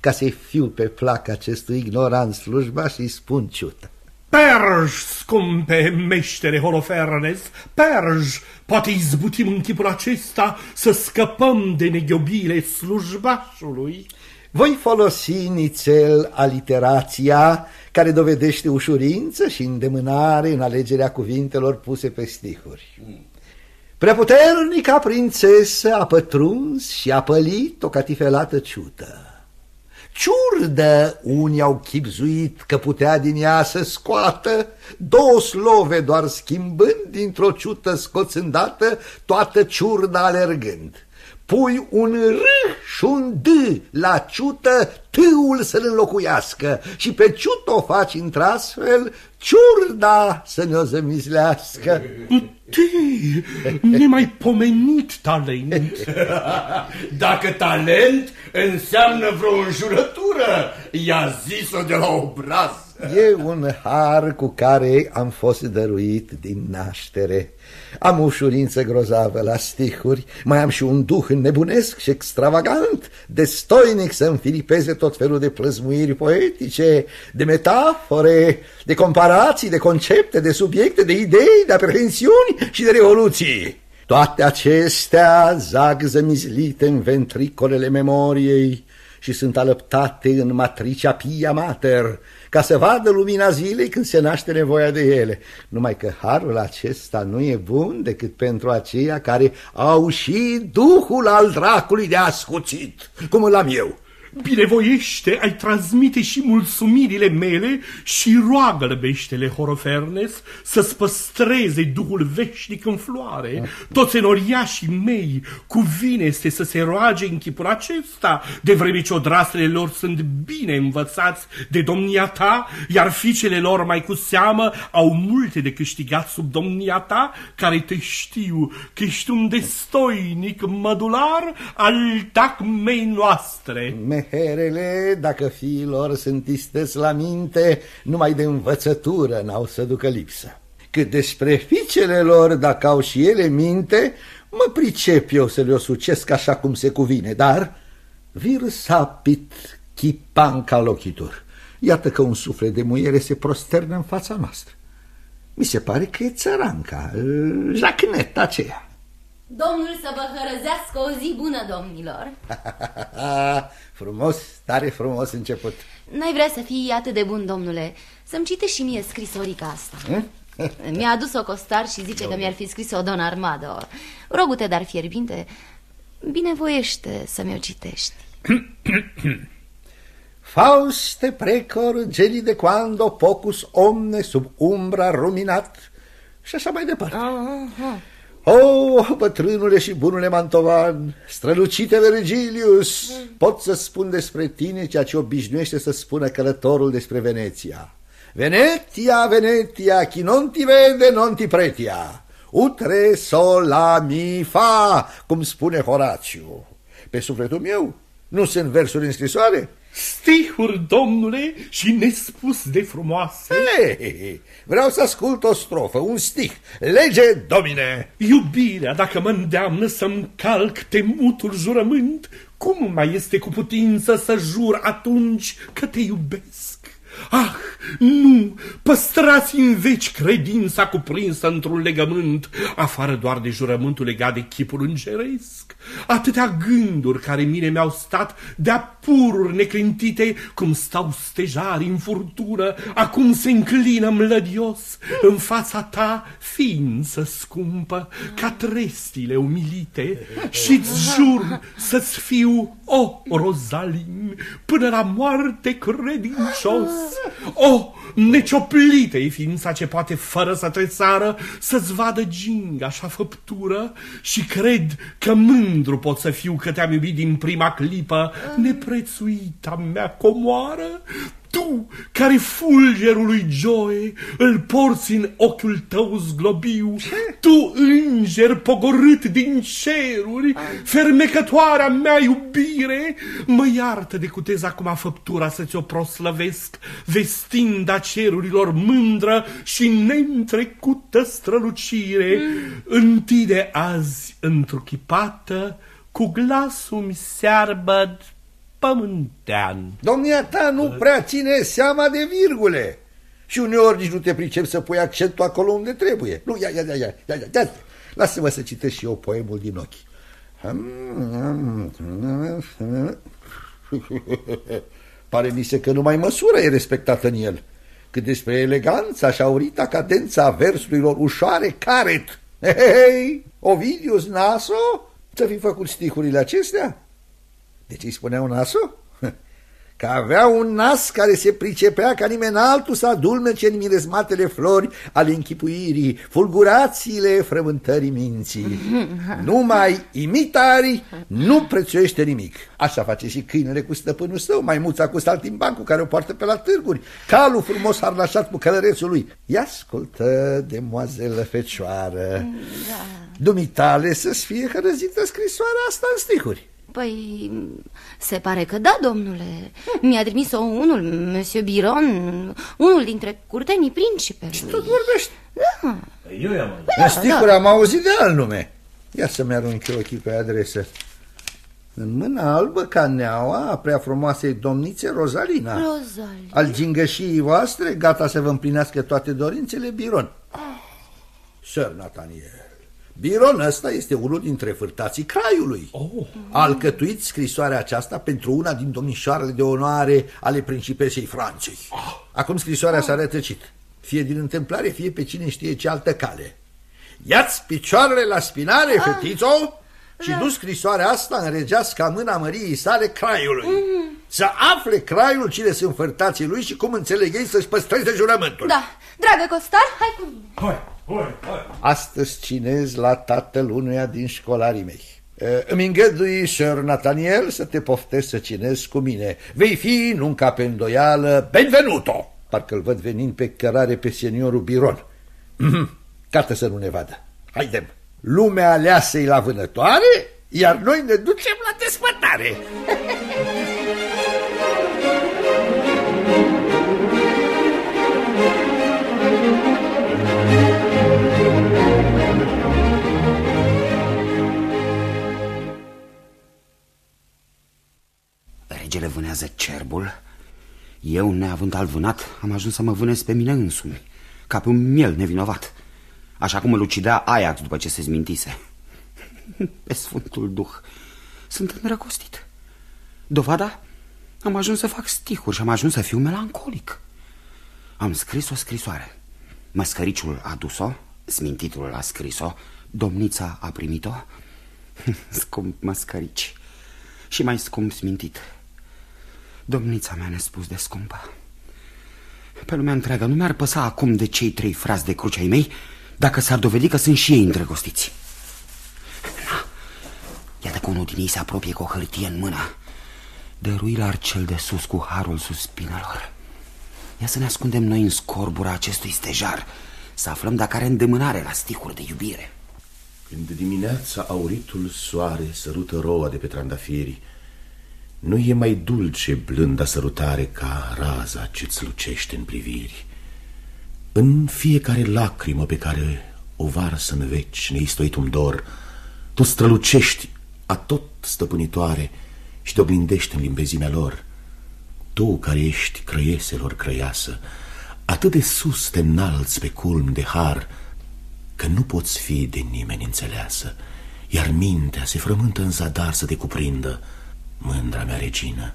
ca să-i fiu pe plac acestui ignorant slujba și-i spun ciută. Perj, scumpe meștere Holofernes, perj, poate izbutim în chipul acesta să scăpăm de neghiobile slujbașului. Voi folosi nițel aliterația care dovedește ușurință și îndemânare în alegerea cuvintelor puse pe stihuri. Preaputernica prințesă a pătruns și a pălit o catifelată ciută. Ciurdă unii au chipzuit că putea din ea să scoată două slove doar schimbând dintr-o ciută scoțândată toată ciurda alergând. Pui un R și un D la ciută, tâul să-l înlocuiască și pe ciută o faci într-astfel ciurda să ne o zămizlească. Te, nemaipomenit talent. Dacă talent înseamnă vreo înjurătură, i-a zis-o de la obraz. E un har cu care am fost dăruit din naștere. Am ușurință grozavă la stihuri, mai am și un duh nebunesc și extravagant, destoinic să înfilipeze tot felul de plăzmuiri poetice, de metafore, de comparații, de concepte, de subiecte, de idei, de aprehensiuni și de revoluții. Toate acestea zag zămizlite în ventricolele memoriei și sunt alăptate în matricea Pia Mater, ca să vadă lumina zilei când se naște nevoia de ele. Numai că harul acesta nu e bun decât pentru aceia care au și duhul al dracului de ascuțit, cum îl am eu. Binevoiește ai transmite și mulțumirile mele și roagă-l beștele Horofernes să-ți păstreze duhul veșnic în floare. Toți enoriașii mei cuvine este să se roage în chipul acesta, de vreme ce odrasele lor sunt bine învățați de domnia ta, iar fiicele lor mai cu seamă au multe de câștigat sub domnia ta, care te știu că ești un destoinic mădular al tacmei noastre. Meherele, dacă fiilor sunt istăți la minte, numai de învățătură n-au să ducă lipsă. Cât despre fiicele lor, dacă au și ele minte, mă pricep eu să le-o sucesc așa cum se cuvine, dar vir sapit chipanca lochitur. Iată că un suflet de muiere se prosternă în fața noastră. Mi se pare că e țăranca, jacneta aceea. Domnul să vă hărăzească o zi bună, domnilor. frumos, tare frumos început. N-ai vrea să fii atât de bun, domnule, să-mi citești și mie scrisorica asta. Mi-a adus o costar și zice că mi-ar fi scris o don armado. Rogu-te, dar fierbinte, binevoiește să-mi o citești. Fauste precor geli de quando pocus omne sub umbra ruminat și așa mai departe. Aha. Oh, bătrânule și bunule Mantovan, strălucite Virgilius, pot să spun despre tine ceea ce obișnuiește să spună călătorul despre Veneția. Venetia, Venetia, chi non ti vede, non ti pretia. Utre sola mi fa, cum spune Horaciu. Pe sufletul meu, nu sunt versuri în scrisoare? Stihuri, domnule, și nespus de frumoase. Hey, vreau să ascult o strofă, un stih. Lege, domine! Iubirea, dacă mă îndeamnă să-mi calc temutul jurământ, cum mai este cu putință să jur atunci că te iubesc? Ah, nu, păstrați în veci credința cuprinsă într-un legământ, afară doar de jurământul legat de chipul îngeresc. Atâtea gânduri care mine mi-au stat de-a pururi neclintite, cum stau stejari în furtună, acum se înclină mlădios în fața ta, ființă scumpă, ca trestile umilite, și-ți jur să-ți fiu, o, Rozalim, până la moarte credincios. O, necioplită e ființa ce poate, fără să te sară, să-ți vadă ginga așa făptură și cred că mândru pot să fiu că te-am iubit din prima clipă, neprețuita mea comoară, tu, care fulgerul lui Joe îl porți în ochiul tău zglobiu, tu, înger pogorât din ceruri, fermecătoarea mea iubire, mă iartă de cutez acum făptura să ți-o proslăvesc, vestind a cerurilor mândră și neîntrecută strălucire, întâi azi întruchipată, cu glasul mi searbăd pământean. Domnia ta nu prea ține seama de virgule. Și uneori nici nu te pricep să pui accentul acolo unde trebuie. Nu, ia, ia, ia, ia, ia, ia, ia. Lasă-mă să citesc și eu poemul din ochi. Pare mi se că numai măsură e respectată în el. Cât despre eleganța și aurita cadența versurilor ușoare, caret. Hei, hei, Ovidius Naso? Să fi făcut stihurile acestea? De ce îi spuneau Naso? că avea un nas care se pricepea ca nimeni altul să adulmece în mirezmatele flori ale închipuirii, fulgurațiile frământării minții. Numai imitari nu prețuiește nimic. Așa face și câinele cu stăpânul său, maimuța cu saltimbancul care o poartă pe la târguri, calul frumos harnașat cu călărețul lui. Ia ascultă, demoazelă fecioară, da. dumitale să-ți fie hărăzită scrisoarea asta în stihuri. Păi, se pare că da, domnule. Mi-a trimis-o unul, Monsieur Biron, unul dintre curtenii principelui. Și tot vorbești? Da. Eu i-am auzit. În sticuri da. am auzit de alt nume. Ia să-mi arunc ochii pe adresă. În mâna albă ca neaua a prea frumoasei domnițe Rozalina. Rozalina. Al gingășii voastre, gata să vă împlinească toate dorințele, Biron. Ah. Sir Nathaniel. Biron ăsta este unul dintre fârtații craiului. Oh. A alcătuit scrisoarea aceasta pentru una din domnișoarele de onoare ale principesei Franței. Oh. Acum scrisoarea s-a rătăcit. Fie din întâmplare, fie pe cine știe ce altă cale. Ia-ți picioarele la spinare, ah. fetițo, și da. du scrisoarea asta în regeasca mâna măriei sale craiului. Mm. Să afle craiul cine sunt fărtații lui și cum înțeleg ei să-și păstreze jurământul. Da. Dragă Costar, hai cu mine. Hai, hai, hai. Astăzi cinez la tatăl unuia din școlarii mei. Îmi îngădui, Sir Nathaniel, să te poftesc să cinezi cu mine. Vei fi, nu ca pe îndoială, benvenuto! Parcă-l văd venind pe cărare pe seniorul Biron. Cată să nu ne vadă. Haidem! lumea aleasă la vânătoare, iar noi ne ducem la despătare. Regele vânează cerbul. Eu, neavând al vânat, am ajuns să mă vânez pe mine însumi Ca pe un miel nevinovat Așa cum îl ucidea Ajax după ce se zmintise Pe Sfântul Duh Sunt înrăcostit Dovada? Am ajuns să fac stihuri și am ajuns să fiu melancolic. Am scris o scrisoare. Măscăriciul a dus-o Smintitul a scris-o Domnița a primit-o. Scump măscărici. Și mai scump smintit Domnița mea nespus de scumpă Pe lumea întreagă nu mi-ar păsa acum de cei trei frați de cruce ai mei dacă s-ar dovedi că sunt și ei îndrăgostiți. Na, iată că unul din ei se apropie cu o hârtie în mână. Dărui la cel de sus cu harul suspinelor. Ia să ne ascundem noi în scorbura acestui stejar, să aflăm dacă are îndemânare la sticuri de iubire. Când dimineața auritul soare sărută roa de pe trandafiri, nu e mai dulce blânda sărutare ca raza ce-ți lucește în priviri. În fiecare lacrimă pe care o varsă în veci neistoit un dor, tu strălucești a tot stăpânitoare și te oglindești în limbezimea lor. Tu care ești crăieselor crăiasă, atât de sus te înalți pe culm de har, că nu poți fi de nimeni înțeleasă, iar mintea se frământă în zadar să te cuprindă, mândra mea regină,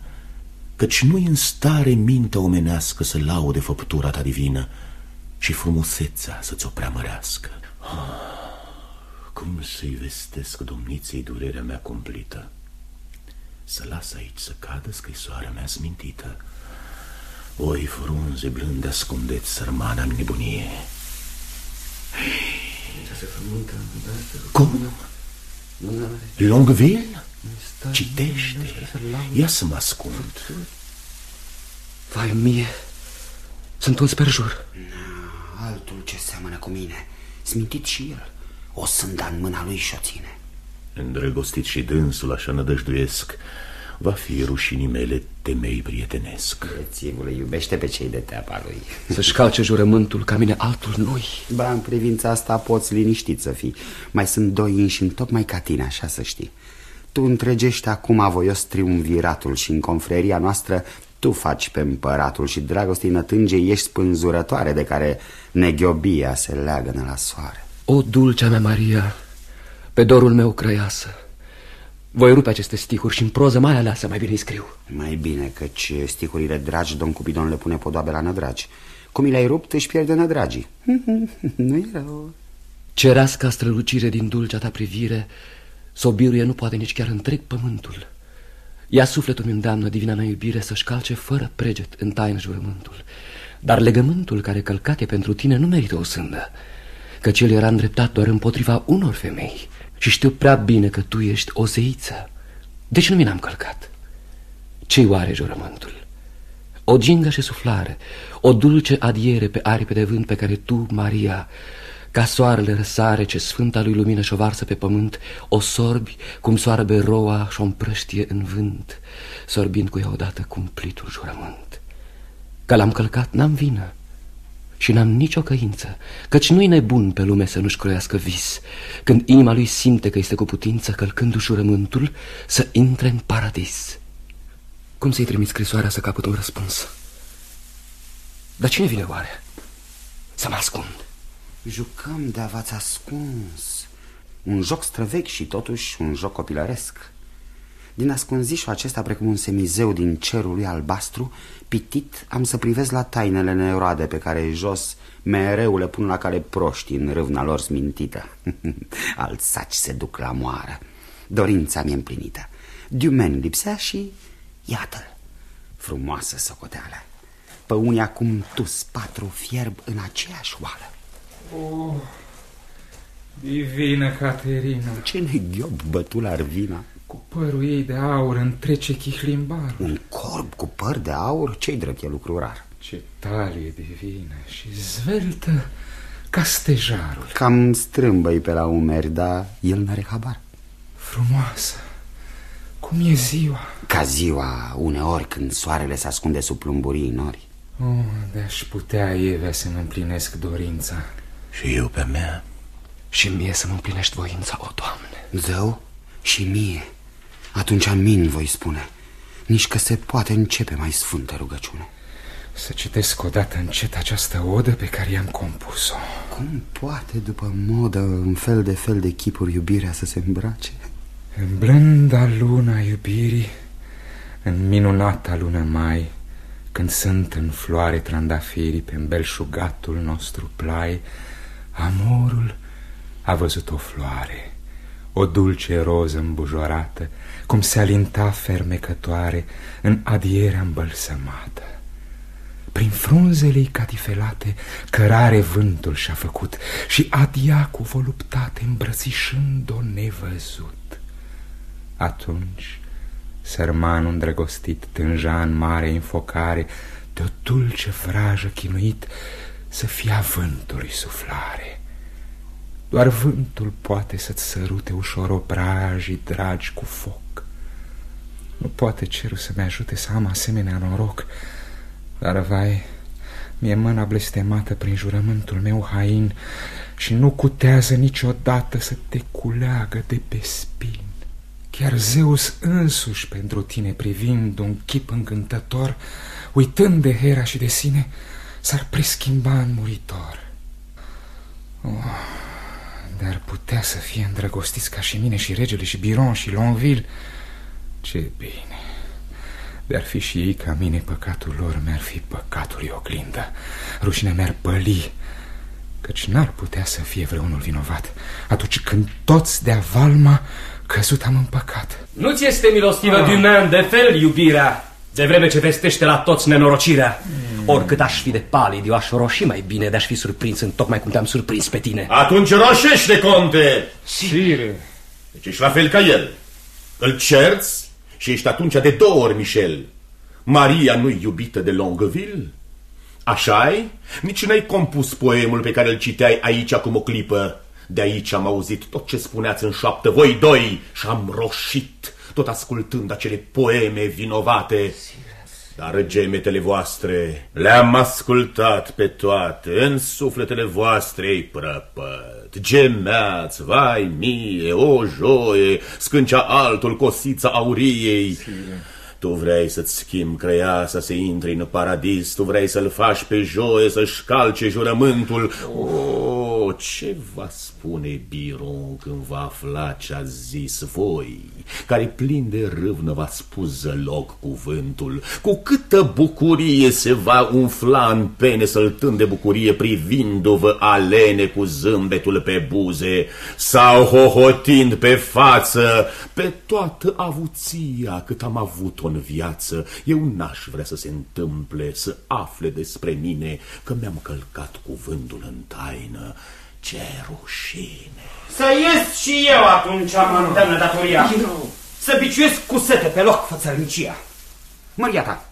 căci nu-i în stare mintea omenească să laude făptura ta divină, și frumusețea să-ți o preamărească. Cum să-i vestesc domniței durerea mea cumplită? Să las aici să cadă scrisoarea mea smintită. Oi, frunze blânde, ascundeți sărmana în nebunie. Cum? Longville? Citește. Ia să mă ascund. Vai mie, sunt un sperjur. Altul ce seamănă cu mine, smintit și el, o sânda în mâna lui și o ține. Îndrăgostit și dânsul, așa nădăjduiesc, va fi rușinii mele temei prietenesc. Rețivule iubește pe cei de teapa lui. Să-și calce jurământul ca mine altul noi. Ba, în privința asta poți liniștit să fii. Mai sunt doi înși tocmai ca tine, așa să știi. Tu întregești acum voios triumviratul și în confreria noastră tu faci pe împăratul și dragostii nătânge ești spânzurătoare de care neghiobia se leagă la soare. O, dulcea mea Maria, pe dorul meu crăiasă, voi rupe aceste stihuri și în proză mai aleasă mai bine scriu. Mai bine, căci stihurile dragi Don Cupidon le pune podoabe la nădragi. Cum i le-ai rupt, își pierde nădragii. nu e rău. Cereasca strălucire din dulcea ta privire, sobiruie nu poate nici chiar întreg pământul. Ia sufletul meu îndeamnă divina mea iubire să-și calce fără preget în taină jurământul. Dar legământul care călcate pentru tine nu merită o sândă, căci el era îndreptat doar împotriva unor femei și știu prea bine că tu ești o zeiță. Deci nu mi l-am călcat. Ce-i oare jurământul? O gingă și suflare, o dulce adiere pe aripe de vânt pe care tu, Maria, ca soarele răsare ce sfânta lui lumină și-o varsă pe pământ, o sorbi cum soarbe roa și-o împrăștie în vânt, sorbind cu ea odată cumplitul jurământ. Că l-am călcat n-am vină și n-am nicio căință, căci nu-i nebun pe lume să nu-și croiască vis, când inima lui simte că este cu putință, călcându-și jurământul, să intre în paradis. Cum să-i trimit scrisoarea să capăt un răspuns? Dar cine vine oare? Să mă ascund. Jucăm de v-ați ascuns. Un joc străvechi și totuși un joc copilăresc. Din ascunzișul acesta, precum un semizeu din cerul lui albastru, pitit, am să privesc la tainele neuroade pe care jos mereu le pun la cale proști în râvna lor smintită. Alți saci se duc la moară. Dorința mi-e împlinită. Dumen lipsea și iată-l. Frumoasă socoteală. Pe unii acum tu patru fierb în aceeași oală. Oh, divină Caterina. Ce neghiob bătul ar vina? Cu părul ei de aur întrece chihlimbar. Un corb cu păr de aur? Ce-i drept e lucru rar? Ce talie divină și zveltă ca stejarul. Cam strâmbă pe la umeri, dar el n-are habar. Frumoasă. Cum e ziua? Ca ziua uneori când soarele se ascunde sub plumburii nori. Oh, de-aș putea, Eve, să-mi împlinesc dorința. Și eu pe mea. Și mie să mă împlinești voința, o, Doamne. Zău și mie. Atunci amin voi spune. Nici că se poate începe mai sfântă rugăciune. Să citesc odată încet această odă pe care i-am compus-o. Cum poate, după modă, în fel de fel de chipuri, iubirea să se îmbrace? În blânda luna iubirii, în minunata lună mai, când sunt în floare trandafirii pe belșugatul nostru plai, amorul a văzut o floare, o dulce roză îmbujorată, cum se alinta fermecătoare în adierea îmbălsămată. Prin frunzele catifelate cărare vântul și-a făcut și adia cu voluptate îmbrățișând-o nevăzut. Atunci Sărmanul îndrăgostit tânja în mare infocare De o dulce vrajă chinuit Să fie vântului suflare. Doar vântul poate să-ți sărute ușor obrajii dragi cu foc. Nu poate cerul să-mi ajute să am asemenea noroc. Dar, vai, mi-e mâna blestemată prin jurământul meu hain Și nu cutează niciodată să te culeagă de pe spin. Chiar Zeus însuși pentru tine privind un chip încântător, uitând de Hera și de sine, s-ar preschimba în muritor. Oh, dar putea să fie îndrăgostiți ca și mine și regele și Biron și Lonville. Ce bine! De-ar fi și ei ca mine, păcatul lor mi-ar fi păcatul oglindă. Rușinea mi-ar păli, căci n-ar putea să fie vreunul vinovat atunci când toți de-a valma căzut am în păcat. Nu-ți este milostivă ah. Dumain de fel iubirea, de vreme ce vestește la toți nenorocirea. Mm. Oricât aș fi de palid, eu aș roși mai bine de-aș fi surprins în tocmai cum te-am surprins pe tine. Atunci roșește, conte! Sire! Deci ești la fel ca el. Îl cerți și ești atunci de două ori Michel. Maria nu-i iubită de Longueville? așa -i? Nici n-ai compus poemul pe care îl citeai aici acum o clipă. De aici am auzit tot ce spuneați în șoaptă voi doi și am roșit, tot ascultând acele poeme vinovate. Dar gemetele voastre le-am ascultat pe toate, în sufletele voastre ei prăpăt. Gemeați, vai mie, o joie, scâncea altul cosița auriei. Sire. Tu vrei să-ți schimbi creiasa să intri în paradis, tu vrei să-l faci pe joie, să-și calce jurământul. Oh, O, ce va spune Biron când va afla ce a zis voi, care plin de râvnă v-a spus zăloc cuvântul, cu câtă bucurie se va umfla în pene săltând de bucurie privindu-vă alene cu zâmbetul pe buze sau hohotind pe față pe toată avuția cât am avut-o în viață. Eu n-aș vrea să se întâmple să afle despre mine că mi-am călcat cuvântul în taină. Ce rușine! Să ies și eu atunci am îndemnă datoria. Să biciuiesc cu sete pe loc fățărnicia. Maria ta,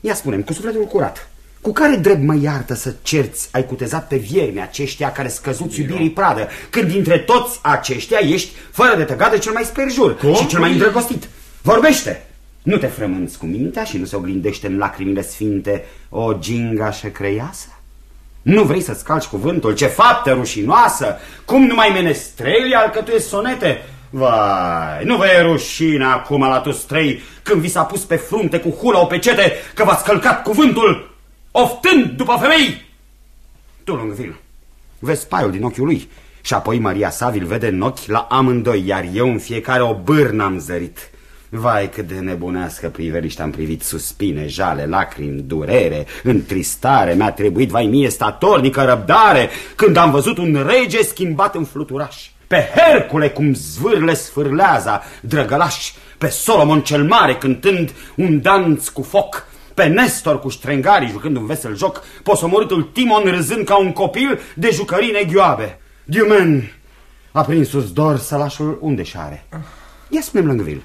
ia spunem cu sufletul curat, cu care drept mă iartă să cerți ai cutezat pe viermi aceștia care scăzuți iubirii pradă, când dintre toți aceștia ești, fără de tăgadă, cel mai sperjur Cum? și cel mai îndrăgostit? Vorbește! Nu te frămânți cu mintea și nu se oglindește în lacrimile sfinte o gingașă creiasă? Nu vrei să-ți calci cuvântul? Ce faptă rușinoasă! Cum numai menestrelii alcătuiesc sonete? Vai, nu vă e rușine acum la toți trei când vi s-a pus pe frunte cu hula o pecete că v-ați călcat cuvântul oftând după femei? Tu, Lungvil, vezi paiul din ochiul lui și apoi Maria Savil vede în ochi la amândoi, iar eu în fiecare o bârnă am zărit. Vai, cât de nebunească priveliște am privit suspine, jale, lacrimi, durere, întristare Mi-a trebuit, vai mie, statornică răbdare Când am văzut un rege schimbat în fluturaș Pe Hercule cum zvârle sfârlează drăgălaș Pe Solomon cel mare cântând un danț cu foc pe Nestor cu ștrengarii jucând un vesel joc, posomoritul Timon râzând ca un copil de jucării neghioabe. Diumen, a prins dor sălașul unde și șare? Ia spune Lângvil.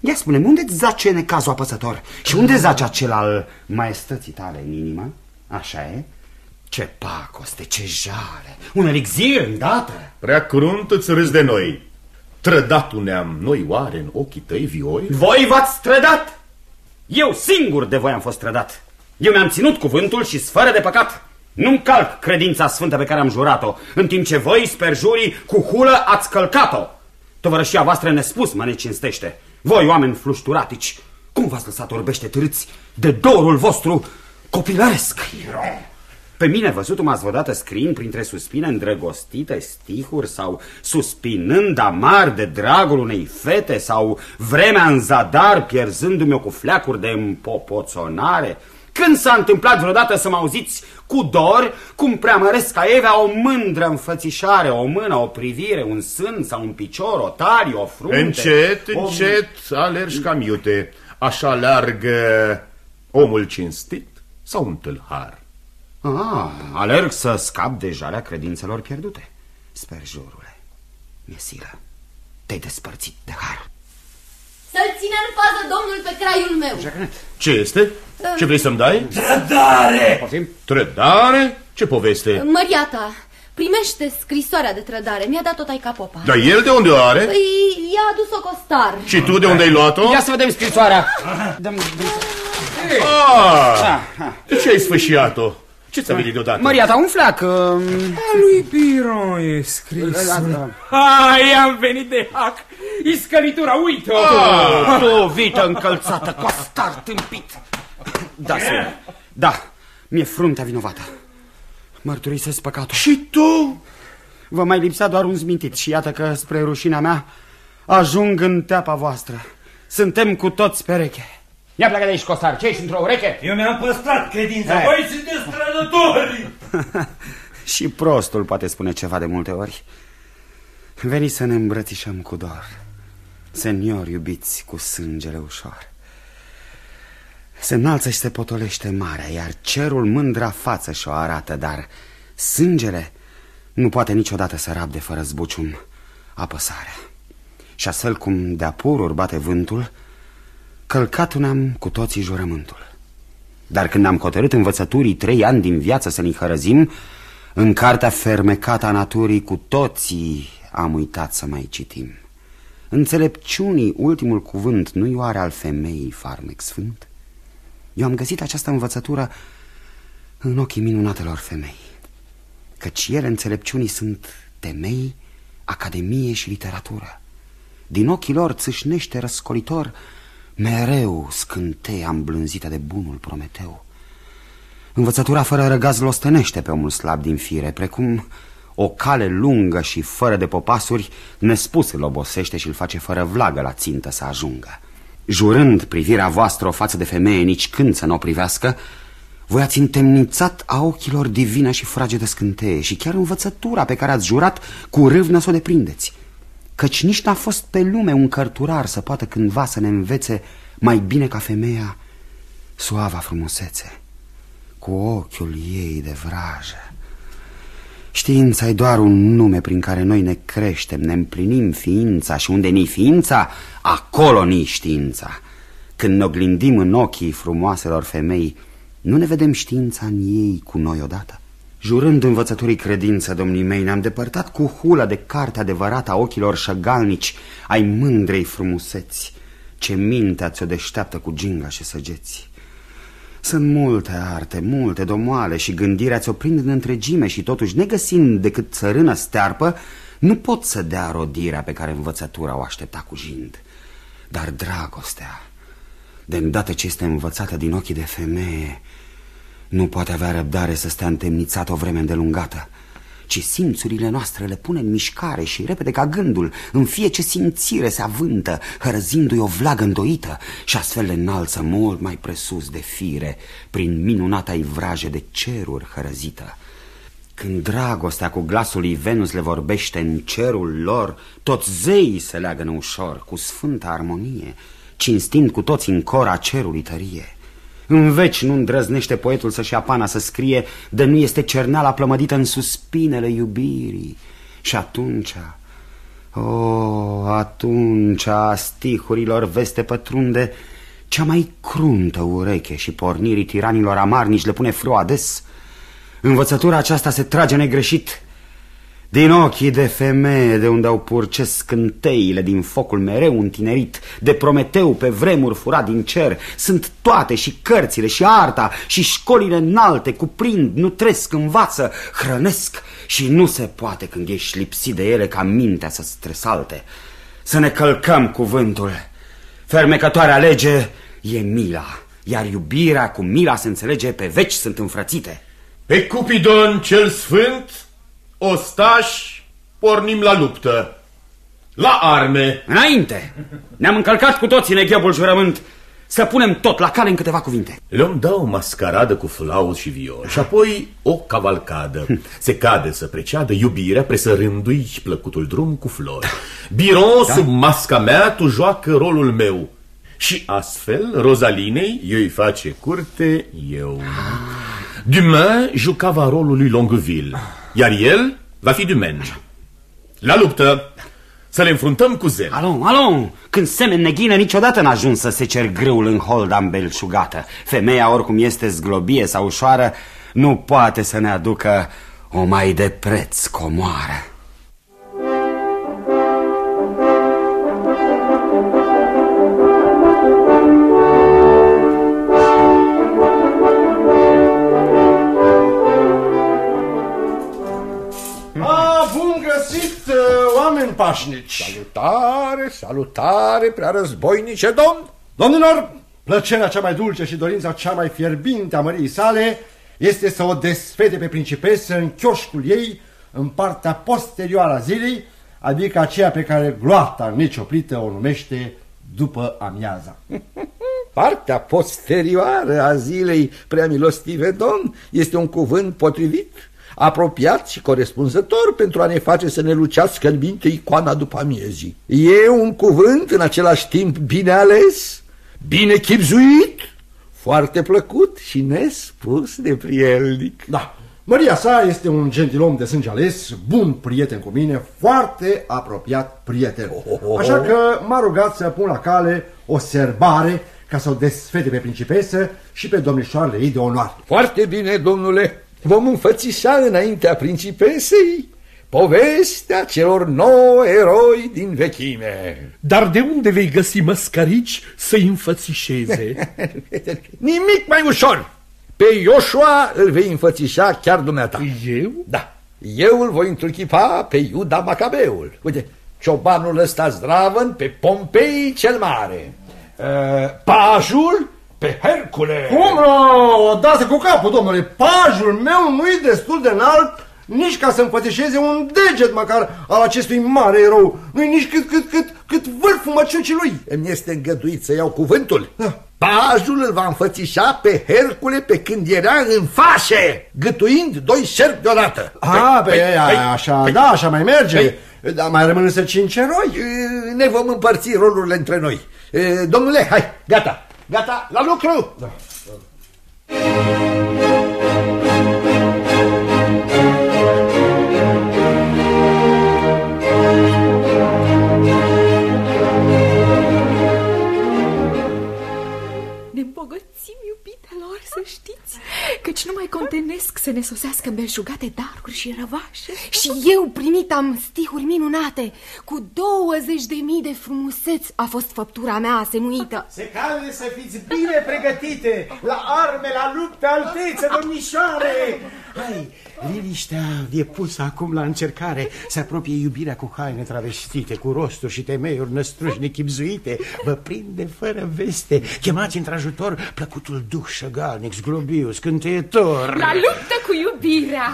Ia spune unde zace necazul apăsător? Și unde zace acel al maestății tale în inimă? Așa e? Ce pacoste, ce jale! Un elixir îndată! Prea crunt îți râzi de noi. Trădatul ne-am noi oare în ochii tăi vioi? Voi v-ați trădat! Eu singur de voi am fost trădat. Eu mi-am ținut cuvântul și sfără de păcat. Nu-mi calc credința sfântă pe care am jurat-o, în timp ce voi, sperjurii, cu hulă ați călcat-o. Tovărășia voastră nespus mă necinstește. Voi, oameni flușturatici, cum v-ați lăsat orbește târâți de dorul vostru copilăresc? Pe mine văzut m-ați vădată scriind printre suspine îndrăgostite stihuri sau suspinând amar de dragul unei fete sau vremea în zadar pierzându-mi-o cu fleacuri de împopoțonare? Când s-a întâmplat vreodată să mă auziți cu dor cum preamăresc ca Evea o mândră înfățișare, o mână, o privire, un sân sau un picior, o talie, o frunte? Încet, o... încet, alergi cam iute. Așa largă omul cinstit sau un tâlhar? Ah, alerg să scap de jalea credințelor pierdute. Sper, jurule, Mesiră, te-ai despărțit de har. Să-l ține în fază domnul pe craiul meu. Ce este? Ce vrei să-mi dai? Trădare! Poftim? Trădare? Ce poveste? Măria ta, primește scrisoarea de trădare. Mi-a dat-o taica popa. Dar el de unde o are? Păi, i-a adus-o costar. Și tu de unde ai luat-o? Ia să vedem scrisoarea. Dăm, Ah, de ce ai sfâșiat-o? Ce ți-a venit deodată? Maria ta, un fleac. Uh... A lui Biron e scris. Hai, am venit de hac. Iscălitura, uite-o. Ah. Tu, vită încălțată, costar tâmpit. Da, sună. Da, mi-e fruntea vinovată. Mărturisesc păcatul. Și tu? Vă mai lipsea doar un zmintit și iată că, spre rușinea mea, ajung în teapa voastră. Suntem cu toți pereche. Ia pleacă de aici, Costar, ce ești într-o ureche? Eu mi-am păstrat credința, Hai. voi sunteți strădători! Și prostul poate spune ceva de multe ori. Veni să ne îmbrățișăm cu dor. Seniori iubiți cu sângele ușor. Se înalță și se potolește marea, iar cerul mândra față și-o arată, dar sângele nu poate niciodată să rabde fără zbucium apăsarea. Și astfel cum de-a pururi bate vântul, călcat ne-am cu toții jurământul. Dar când am hotărât învățăturii trei ani din viață să ne hărăzim, în cartea fermecată a naturii cu toții am uitat să mai citim. Înțelepciunii ultimul cuvânt nu-i oare al femeii farmec sfânt? Eu am găsit această învățătură în ochii minunatelor femei, căci ele înțelepciunii sunt temei, academie și literatură. Din ochii lor țâșnește răscolitor mereu scânteia îmblânzită de bunul Prometeu. Învățătura fără răgaz lostănește pe omul slab din fire, precum O cale lungă și fără de popasuri, nespus îl obosește și îl face fără vlagă la țintă să ajungă. Jurând privirea voastră o față de femeie nici când să nu o privească, voi ați întemnițat a ochilor divină și frage de scânteie și chiar învățătura pe care ați jurat cu râvnă să o deprindeți. Căci nici n-a fost pe lume un cărturar să poată cândva să ne învețe mai bine ca femeia suava frumusețe, cu ochiul ei de vrajă. Știința e doar un nume prin care noi ne creștem, ne împlinim ființa și unde ni ființa, acolo ni știința. Când ne oglindim în ochii frumoaselor femei, nu ne vedem știința în ei cu noi odată? Jurând învățătorii credință, domnii mei, ne-am depărtat cu hula de carte adevărată a ochilor șăgalnici ai mândrei frumuseți, ce mintea ți-o deșteaptă cu ginga și săgeți. Sunt multe arte, multe domoale și gândirea ți-o prind în întregime și totuși, negăsind decât țărână stearpă, nu pot să dea rodirea pe care învățătura o aștepta cu jind. Dar dragostea, de îndată ce este învățată din ochii de femeie, nu poate avea răbdare să stea întemnițată o vreme îndelungată, ci simțurile noastre le pune în mișcare și repede ca gândul, în fie ce simțire se avântă, hărăzindu-i o vlagă îndoită și astfel le înalță mult mai presus de fire, prin minunata ivraje de ceruri hărăzită. Când dragostea cu glasul lui Venus le vorbește în cerul lor, toți zeii se leagă ușor, cu sfântă armonie, cinstind cu toți în cora cerului tărie. În veci nu îndrăznește poetul să-și apana să scrie De nu este cerneala plămădită în suspinele iubirii. Și atunci, o, oh, atunci a stihurilor veste pătrunde Cea mai cruntă ureche și pornirii tiranilor amarnici le pune frâu ades Învățătura aceasta se trage negreșit din ochii de femeie de unde au purces scânteile din focul mereu întinerit, de Prometeu pe vremuri furat din cer, sunt toate și cărțile și arta și școlile înalte, cuprind, nutresc, învață, hrănesc și nu se poate când ești lipsit de ele ca mintea să stresalte. Să ne călcăm cuvântul. Fermecătoarea lege e mila, iar iubirea cu mila se înțelege pe veci sunt înfrățite. Pe Cupidon cel sfânt Ostași, pornim la luptă. La arme! Înainte! Ne-am încălcat cu toții neghebul jurământ să punem tot la cale în câteva cuvinte. Le-om da o mascaradă cu flauz și viol și apoi o cavalcadă. Se cade să preceadă iubirea presărându-i plăcutul drum cu flori. Biron, da? sub masca mea, tu joacă rolul meu. Și astfel, Rosalinei, eu îi face curte, eu. Dumain jucava rolul lui Longueville. Iar el va fi Dumen. La luptă! Să le înfruntăm cu zel. Alon, alon! Când semen neghină, niciodată n-a ajuns să se cer grâul în holda îmbelșugată. Femeia, oricum este zglobie sau ușoară, nu poate să ne aducă o mai de preț comoară. Pașnici. Salutare, salutare, prea războinice domn! Domnilor, plăcerea cea mai dulce și dorința cea mai fierbinte a măriei sale este să o desfete pe principesă în chioșcul ei, în partea posterioară a zilei, adică aceea pe care gloata necioplită o numește după amiaza. Partea posterioară a zilei, prea milostive domn, este un cuvânt potrivit apropiat și corespunzător pentru a ne face să ne lucească în minte icoana după amiezii. E un cuvânt în același timp bine ales, bine chipzuit, foarte plăcut și nespus de prielnic. Da, Maria sa este un gentilom de sânge ales, bun prieten cu mine, foarte apropiat prieten. Așa că m-a rugat să pun la cale o serbare ca să o desfete pe principesă și pe domnișoarele ei de onoare. Foarte bine, domnule, vom înfățișa înaintea principesei povestea celor nouă eroi din vechime. Dar de unde vei găsi măscarici să-i înfățișeze? Nimic mai ușor! Pe Ioshua îl vei înfățișa chiar dumneata. Eu? Da. Eu îl voi întruchipa pe Iuda Macabeul. Uite, ciobanul ăsta zdravăn pe Pompei cel Mare. Uh, pajul pe Hercule! Cum? O dați cu capul, domnule. Pajul meu nu-i destul de înalt Nici ca să împătășeze un deget măcar al acestui mare erou. Nu-i nici cât, cât, cât, cât vârful măciucii lui. Îmi este îngăduit să iau cuvântul. Pajul îl va înfățișa pe Hercule pe când era în fașe, gătuind doi șerpi deodată. A, pe, pe, așa, pe, da, așa mai merge. Pe, Dar mai rămân să cinci eroi. Ne vom împărți rolurile între noi. Domnule, hai, gata, gata, la lucru! Da. Ne îmbogățim, iubitelor, să știți Căci nu mai contenesc să ne sosească belșugate daruri și răvașe. Și eu primit am stihuri minunate. Cu 20 de mii de frumuseți a fost făptura mea asemuită. Se cale să fiți bine pregătite La arme, la luptă, alteță, domnișoare. Hai, liniștea e pusă acum la încercare. Se apropie iubirea cu haine travestite Cu rosturi și temeiuri năstruși nechipzuite Vă prinde fără veste. Chemați într-ajutor plăcutul duh șăgalnic, zglobiu, scânteietor La luptă cu iubirea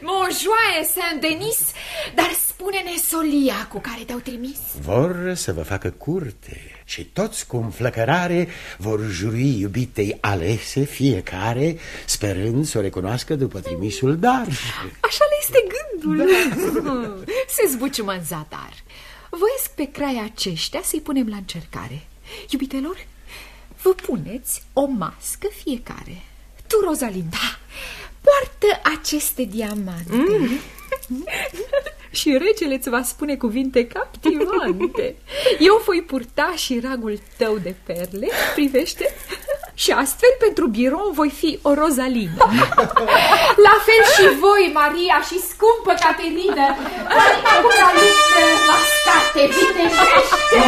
Mojoaie Saint-Denis Dar spune-ne solia cu care te-au trimis. Vor să vă facă curte și toți cu înflăcărare vor jurui iubitei alese fiecare, sperând să o recunoască după trimisul dar. Așa le este gândul. Da. Se zbuciumă în zadar. Voiesc pe crai aceștia să-i punem la încercare. Iubitelor, vă puneți o mască fiecare. Tu, Rosalinda, poartă aceste diamante. Mm. și regele îți va spune cuvinte captivante. Eu voi purta și ragul tău de perle, privește, și astfel pentru birou voi fi o Rosalină. La fel și voi, Maria și scumpă Caterină, acum la luptă, la state, vitejește!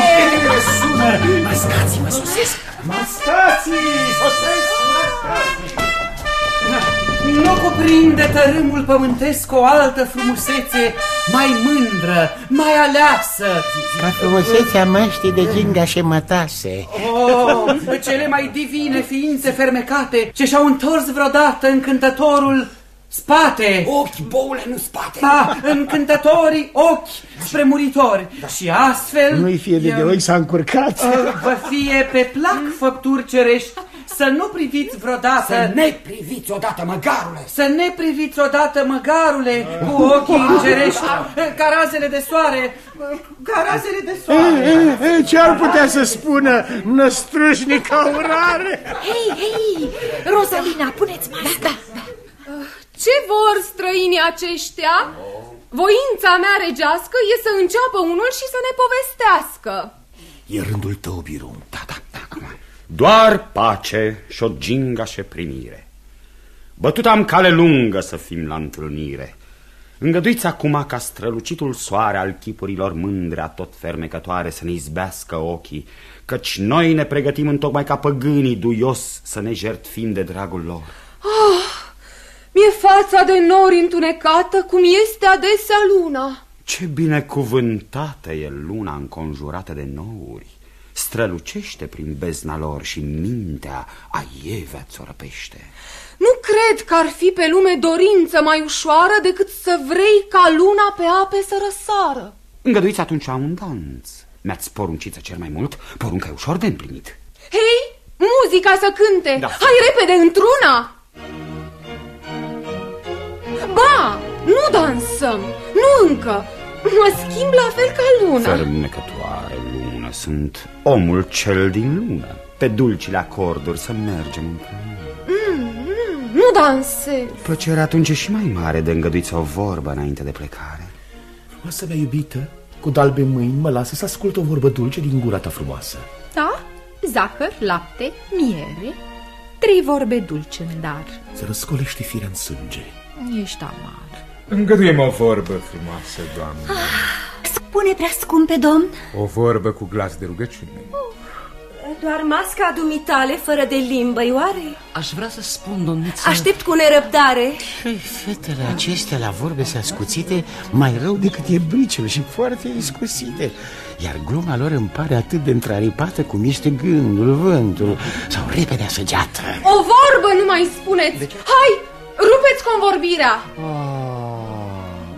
Sună! Mascații mă sosesc! Mascații! Sosesc! Mascații! Nu cuprinde tărâmul pământesc o altă frumusețe mai mândră, mai aleasă. Ca frumusețea măștii de ginga și mătase. Oh, cele mai divine ființe fermecate ce și-au întors vreodată încântătorul spate. Ochi, boule, nu spate. Da, încântătorii ochi spre muritori. Da. Și astfel... Nu-i fie de, de ochi s-a încurcat. Vă fie pe plac făpturi cerești să nu priviți vreodată... Să ne priviți odată, măgarule! Să ne priviți odată, măgarule, cu ochii îngerești, ca razele de soare, ca razele de soare. E, e, ce ar putea să spună năstrușnica urare? Hei, hei, Rosalina, puneți masca. Da, da, da. Ce vor străinii aceștia? Voința mea regească e să înceapă unul și să ne povestească. E rândul tău, Biru. Da, da, da, acum. Doar pace și o ginga și primire. Bătut am cale lungă să fim la întâlnire. Îngăduiți acum ca strălucitul soare al chipurilor mândre a tot fermecătoare să ne izbească ochii, căci noi ne pregătim întocmai ca păgânii duios să ne jertfim de dragul lor. Oh, mi-e fața de nori întunecată cum este adesea luna. Ce binecuvântată e luna înconjurată de nouri strălucește prin bezna lor și mintea a Evea ți-o răpește. Nu cred că ar fi pe lume dorință mai ușoară decât să vrei ca luna pe ape să răsară. Îngăduiți atunci un danț. Mi-ați poruncit să cer mai mult, porunca e ușor de împlinit. Hei, muzica să cânte! Da. Hai repede, într-una! Ba, nu dansăm, nu încă! Mă schimb la fel ca luna. Fermecătoare lună, sunt omul cel din lună. Pe dulcile acorduri să mergem împreună. Mm, mm, nu dansez. Plăcerea atunci e și mai mare de îngăduiți o vorbă înainte de plecare. Frumoasă mea iubită, cu dalbe mâini mă lasă să ascult o vorbă dulce din gura ta frumoasă. Da, zahăr, lapte, miere, trei vorbe dulce în dar. Să răscolește firea în sânge. Ești amar. Îngăduiem o vorbă frumoasă, doamnă. Ah, spune prea scumpe, domn. O vorbă cu glas de rugăciune. Doar masca dumitale fără de limbă, oare? Aș vrea să spun, domniță... Aștept cu nerăbdare. Și fetele acestea la vorbe se ascuțite mai rău decât e briciul și foarte iscusite. Iar gluma lor îmi pare atât de întraripată cum este gândul, vântul sau repede săgeată. O vorbă nu mai spuneți! Hai, rupeți convorbirea! Oh.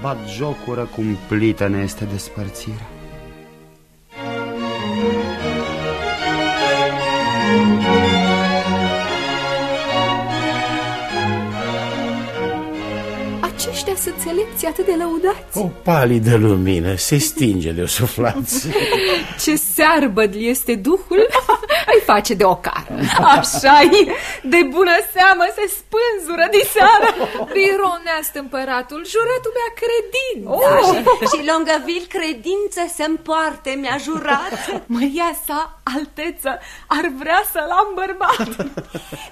Bat jocură cumplită ne este despărțirea. Aceștia sunt selecții atât de lăudați. O palidă lumină se stinge de o suflați. Ce searbăd este duhul, îi face de ocară. așa -i. de bună seamă se spânzură de seară. Rironească împăratul, juratul mi-a credință. Oh, și Longaville credință să-mi poarte, mi-a jurat. Măria sa, alteță, ar vrea să-l am bărbat.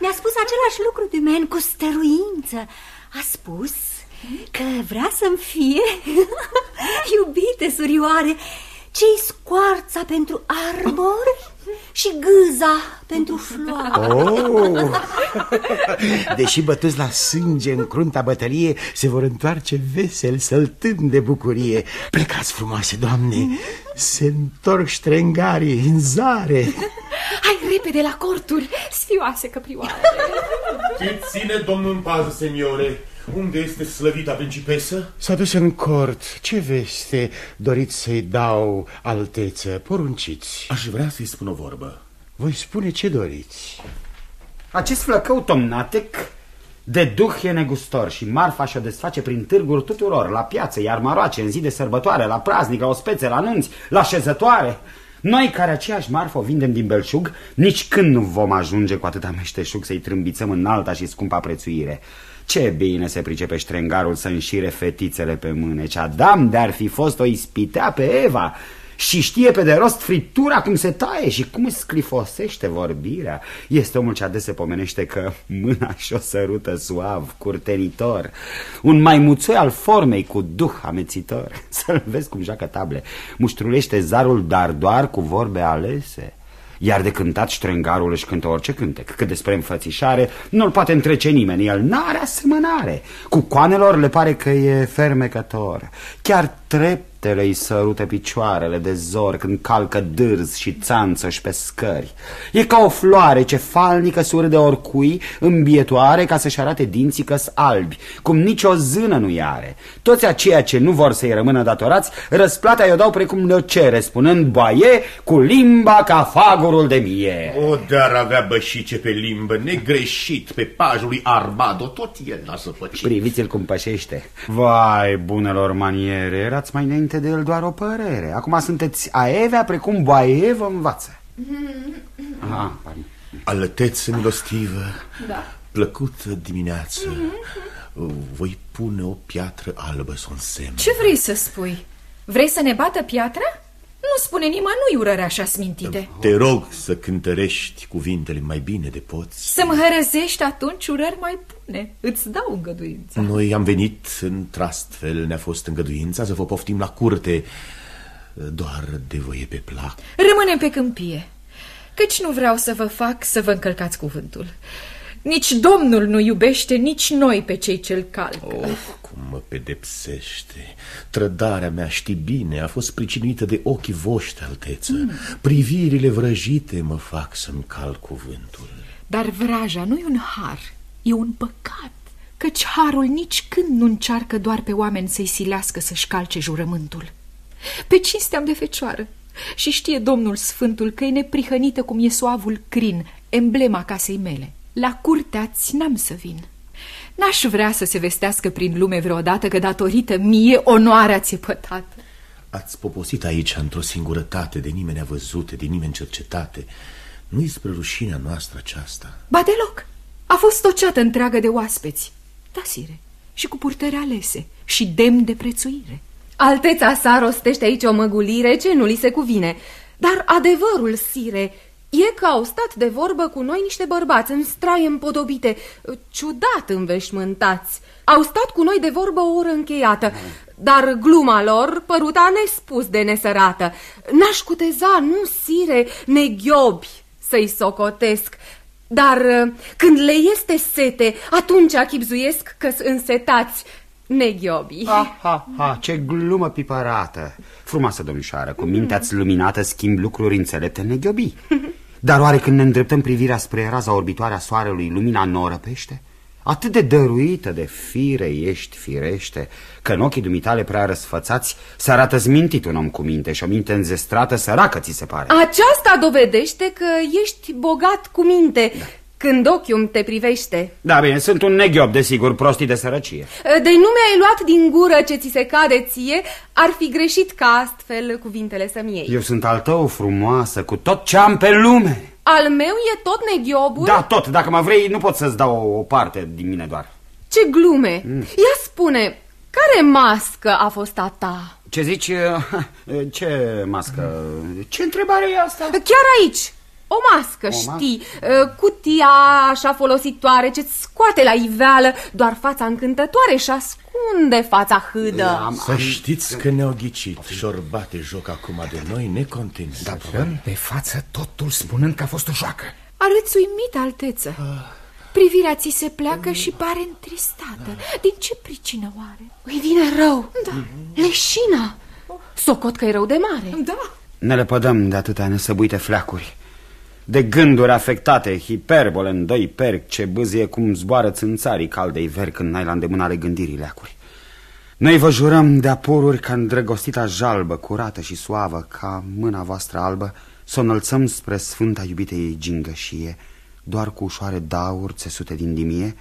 Mi-a spus același lucru, Dumen, cu stăruință. A spus că vrea să-mi fie iubite surioare ce-i scoarța pentru arbor și gâza pentru floare. Oh! Deși bătuți la sânge în crunta bătălie, se vor întoarce vesel, săltând de bucurie. Plecați frumoase, doamne, se întorc ștrengarii în zare. Hai repede la corturi, sfioase căprioare. Ce ține domnul în pază, seniore? Unde este slăvita principesă? S-a dus în cort. Ce veste doriți să-i dau, alteță? Porunciți. Aș vrea să-i spun o vorbă. Voi spune ce doriți. Acest flăcău tomnatec de duh e negustor și marfa și-o desface prin târguri tuturor, la piață, iar maroace, în zi de sărbătoare, la praznic, la ospețe, la nunți, la șezătoare. Noi care aceeași marfă o vindem din belșug, nici când nu vom ajunge cu atâta meșteșug să-i trâmbițăm în alta și scumpa prețuire. Ce bine se pricepe ștrengarul să înșire fetițele pe mâneci. Adam de-ar fi fost o ispitea pe Eva și știe pe de rost fritura cum se taie și cum îți scrifosește vorbirea. Este omul ce adesea pomenește că mâna și-o sărută suav, curtenitor. Un maimuțoi al formei cu duh amețitor. Să-l vezi cum joacă table. Muștrulește zarul, dar doar cu vorbe alese. Iar de cântat ștrengarul își cântă orice cântec Cât despre înfățișare nu-l poate întrece nimeni El n-are asemănare. Cu coanelor le pare că e fermecător. Chiar treptele îi sărute picioarele de zor Când calcă dârz și țanță-și pe scări E ca o floare ce falnică surde oricui Îmbietoare ca să-și arate dinții că albi Cum nicio zână nu-i are. Toți aceia ce nu vor să-i rămână datorați Răsplata i-o dau precum le cere Spunând boaie cu limba ca fagurul de mie. O, dar avea bășice pe limbă, negreșit, pe pajul lui Armado, tot el lasă păcit. Priviți-l cum pășește. Vai, bunelor maniere, erați mai înainte de el doar o părere Acum sunteți aevea precum boaie vă învață Aha, pardon. Alăteță milostivă, Da. plăcută dimineață, voi pune o piatră albă să o însemn. Ce vrei să spui? Vrei să ne bată piatra? Nu spune nimănui urărea așa smintite. Te rog să cântărești cuvintele mai bine de poți. Să-mi hărăzești atunci urări mai bune. Îți dau îngăduință. Noi am venit într-astfel, ne-a fost îngăduința să vă poftim la curte, doar de voie pe plac. Rămânem pe câmpie, căci nu vreau să vă fac să vă încălcați cuvântul. Nici Domnul nu iubește, nici noi pe cei ce-l calcă. Of, cum mă pedepsește. Trădarea mea, știi bine, a fost pricinuită de ochii voștri, alteță. Mm. Privirile vrăjite mă fac să-mi calc cuvântul. Dar vraja nu e un har, e un păcat. Căci harul nici când nu încearcă doar pe oameni să-i silească să-și calce jurământul. Pe cinsteam de fecioară. Și știe Domnul Sfântul că e neprihănită cum e soavul crin, emblema casei mele. La curtea-ți n-am să vin. N-aș vrea să se vestească prin lume vreodată că datorită mie onoarea ți-e pătată. Ați poposit aici într-o singurătate, de nimeni a văzute, de nimeni cercetate. Nu-i spre rușinea noastră aceasta. Ba deloc, a fost o ceată întreagă de oaspeți. Da, sire, și cu purtări alese și demn de prețuire. Alteța sa rostește aici o măgulire ce nu li se cuvine. Dar adevărul, sire, e că au stat de vorbă cu noi niște bărbați în straie împodobite, ciudat înveșmântați. Au stat cu noi de vorbă o oră încheiată, dar gluma lor păruta nespus de nesărată. N-aș cuteza, nu, sire, neghiobi să-i socotesc, dar uh, când le este sete, atunci achipzuiesc că-s însetați neghiobii. Ha, ha, ha, ce glumă pipărată Frumoasă domnișoară, cu mintea-ți luminată schimb lucruri înțelepte neghiobii Dar oare când ne îndreptăm privirea spre raza orbitoare a soarelui, lumina nu o răpește? Atât de dăruită de fire ești firește, că în ochii dumitale prea răsfățați se arată zmintit un om cu minte și o minte înzestrată săracă ți se pare. Aceasta dovedește că ești bogat cu minte da. când ochiul te privește. Da, bine, sunt un neghiob, desigur, prostii de sărăcie. De nu mi-ai luat din gură ce ți se cade ție, ar fi greșit ca astfel cuvintele să-mi iei. Eu sunt al tău frumoasă, cu tot ce am pe lume. Al meu e tot neghiobul? Da, tot. Dacă mă vrei, nu pot să-ți dau o, o parte din mine doar. Ce glume! Mm. Ia spune, care mască a fost a ta? Ce zici? Ce mască? Ce întrebare e asta? Chiar aici! O mască, o știi, mască? cutia așa folositoare ce-ți scoate la iveală doar fața încântătoare și ascunde fața hâdă. Am, Să știți că ne-au ghicit și ori bate joc acum de noi necontenți. Da, pe față totul spunând că a fost o joacă. Arăți uimit, alteță. Ah. Privirea ți se pleacă și pare întristată. Da. Din ce pricină oare? Îi vine rău. Da. Leșina. Socot că e rău de mare. Da. Ne lepădăm de atâtea nesăbuite fleacuri de gânduri afectate, hiperbole în doi perc ce bâzie cum zboară țânțarii caldei veri când n-ai la îndemânare gândirii leacuri. Noi vă jurăm de apururi ca îndrăgostita jalbă, curată și suavă, ca mâna voastră albă, să o înălțăm spre sfânta iubitei gingășie, doar cu ușoare dauri țesute din dimie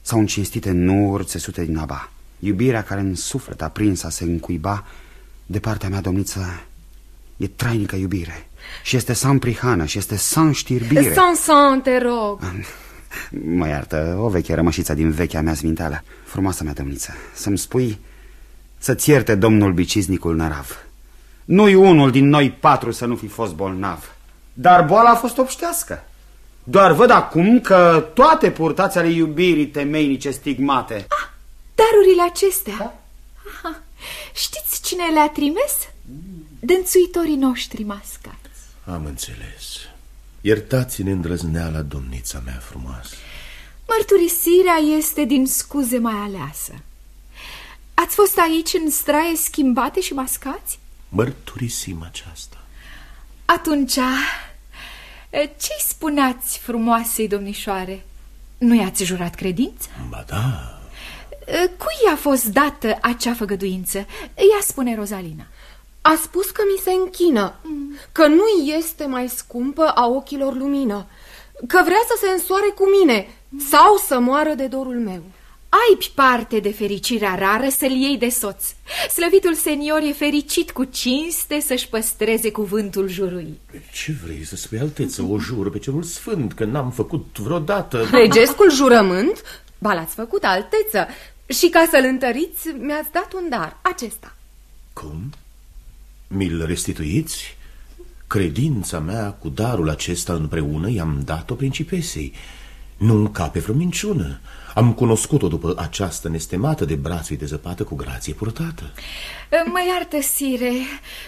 sau în cinstite nuri țesute din aba. Iubirea care în suflet aprinsă se încuiba, de partea mea, domniță, e trainică iubire și este san prihană și este san știrbire. San, san, te rog. Mă iartă, o veche rămășiță din vechea mea zminteală. Frumoasa mea domniță, să-mi spui să-ți ierte domnul biciznicul nărav. Nu-i unul din noi patru să nu fi fost bolnav, dar boala a fost obștească. Doar văd acum că toate purtați ale iubirii temeinice stigmate. Ah, darurile acestea. Da? Aha. Știți cine le-a trimis? Dânțuitorii noștri mascați. Am înțeles. Iertați-ne îndrăzneala, domnița mea frumoasă. Mărturisirea este din scuze mai aleasă. Ați fost aici în straie schimbate și mascați? Mărturisim aceasta. Atunci, ce-i spuneați frumoasei domnișoare? Nu i-ați jurat credință? Ba da. Cui a fost dată acea făgăduință? Ea spune Rozalina. A spus că mi se închină, mm. că nu este mai scumpă a ochilor lumină, că vrea să se însoare cu mine sau să moară de dorul meu. Ai parte de fericirea rară să-l iei de soț. Slăvitul senior e fericit cu cinste să-și păstreze cuvântul jurui. Ce vrei să spui, alteță? O jur pe cerul sfânt, că n-am făcut vreodată... Regescul jurământ? Ba l-ați făcut, alteță. Și ca să-l întăriți, mi-ați dat un dar, acesta. Cum? Mi-l restituiți? Credința mea cu darul acesta împreună i-am dat-o principesei. Nu încape vreo minciună. Am cunoscut-o după această nestemată de brațul de zăpată cu grație purtată. Mă iartă, sire,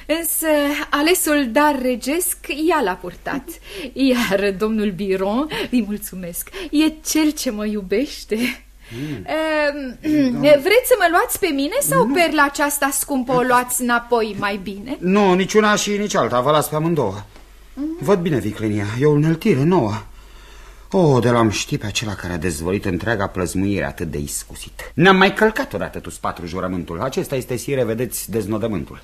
însă alesul dar regesc ea l-a purtat. Iar domnul Biron, îi mulțumesc, e cel ce mă iubește. Mm. Vreți să mă luați pe mine sau nu. perla aceasta scumpă o luați înapoi mai bine? Nu, niciuna și nici alta, vă las pe amândouă mm. Văd bine, Viclenia, e o înăltire nouă Oh, de l-am ști pe acela care a dezvolit întreaga plăzmuire atât de iscusit Ne-am mai călcat odată tu patru jurământul Acesta este, sire, vedeți, deznodământul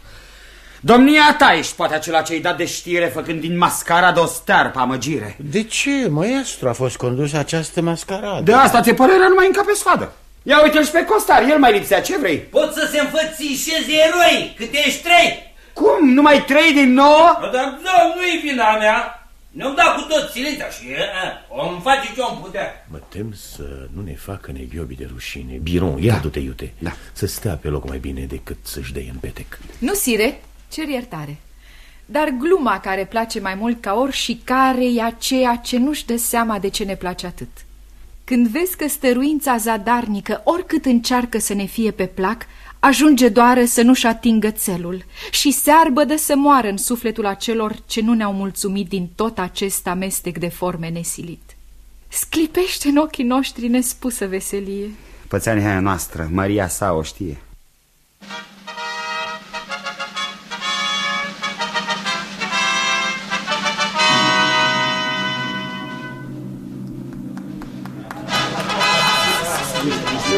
Domnia ta ești poate acela ce-i dat de știre făcând din mascaradă o stearpă amăgire. De ce, maestru, a fost condusă această mascaradă? De asta ți-e părerea numai în pe sfadă. Ia uite-l și pe Costar, el mai lipsea, ce vrei? Pot să se înfățișeze eroi, cât ești trei. Cum, numai trei din nouă? Dar, da, nu-i vina mea. Ne-am dat cu tot silința și om face ce om putea. Mă tem să nu ne facă neghiobi de rușine. Biron, ia da. du-te, iute. Da. Să stea pe loc mai bine decât să-și dea în petec. Nu, sire, Cer iertare. Dar gluma care place mai mult ca ori și care e aceea ce nu-și dă seama de ce ne place atât. Când vezi că stăruința zadarnică, oricât încearcă să ne fie pe plac, ajunge doar să nu-și atingă țelul și searbă de să moară în sufletul acelor ce nu ne-au mulțumit din tot acest amestec de forme nesilit. Sclipește în ochii noștri nespusă veselie. Pățania noastră, Maria sa o știe.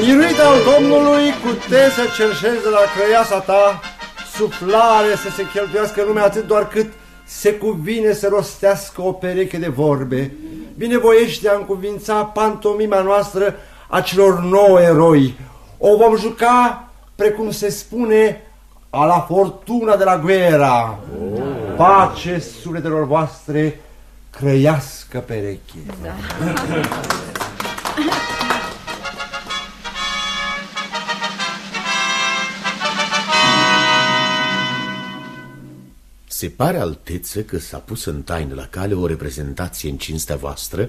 Miruit al Domnului, cu te să cerșezi de la crăiasa ta, suflare să se cheltuiască în lume atât doar cât se cuvine să rostească o pereche de vorbe. Binevoiește a încuvința pantomima noastră a celor nouă eroi. O vom juca, precum se spune, a la fortuna de la guerra. Pace sufletelor voastre, crăiască pereche. Da. Se pare, alteță, că s-a pus în taină la cale o reprezentație în cinstea voastră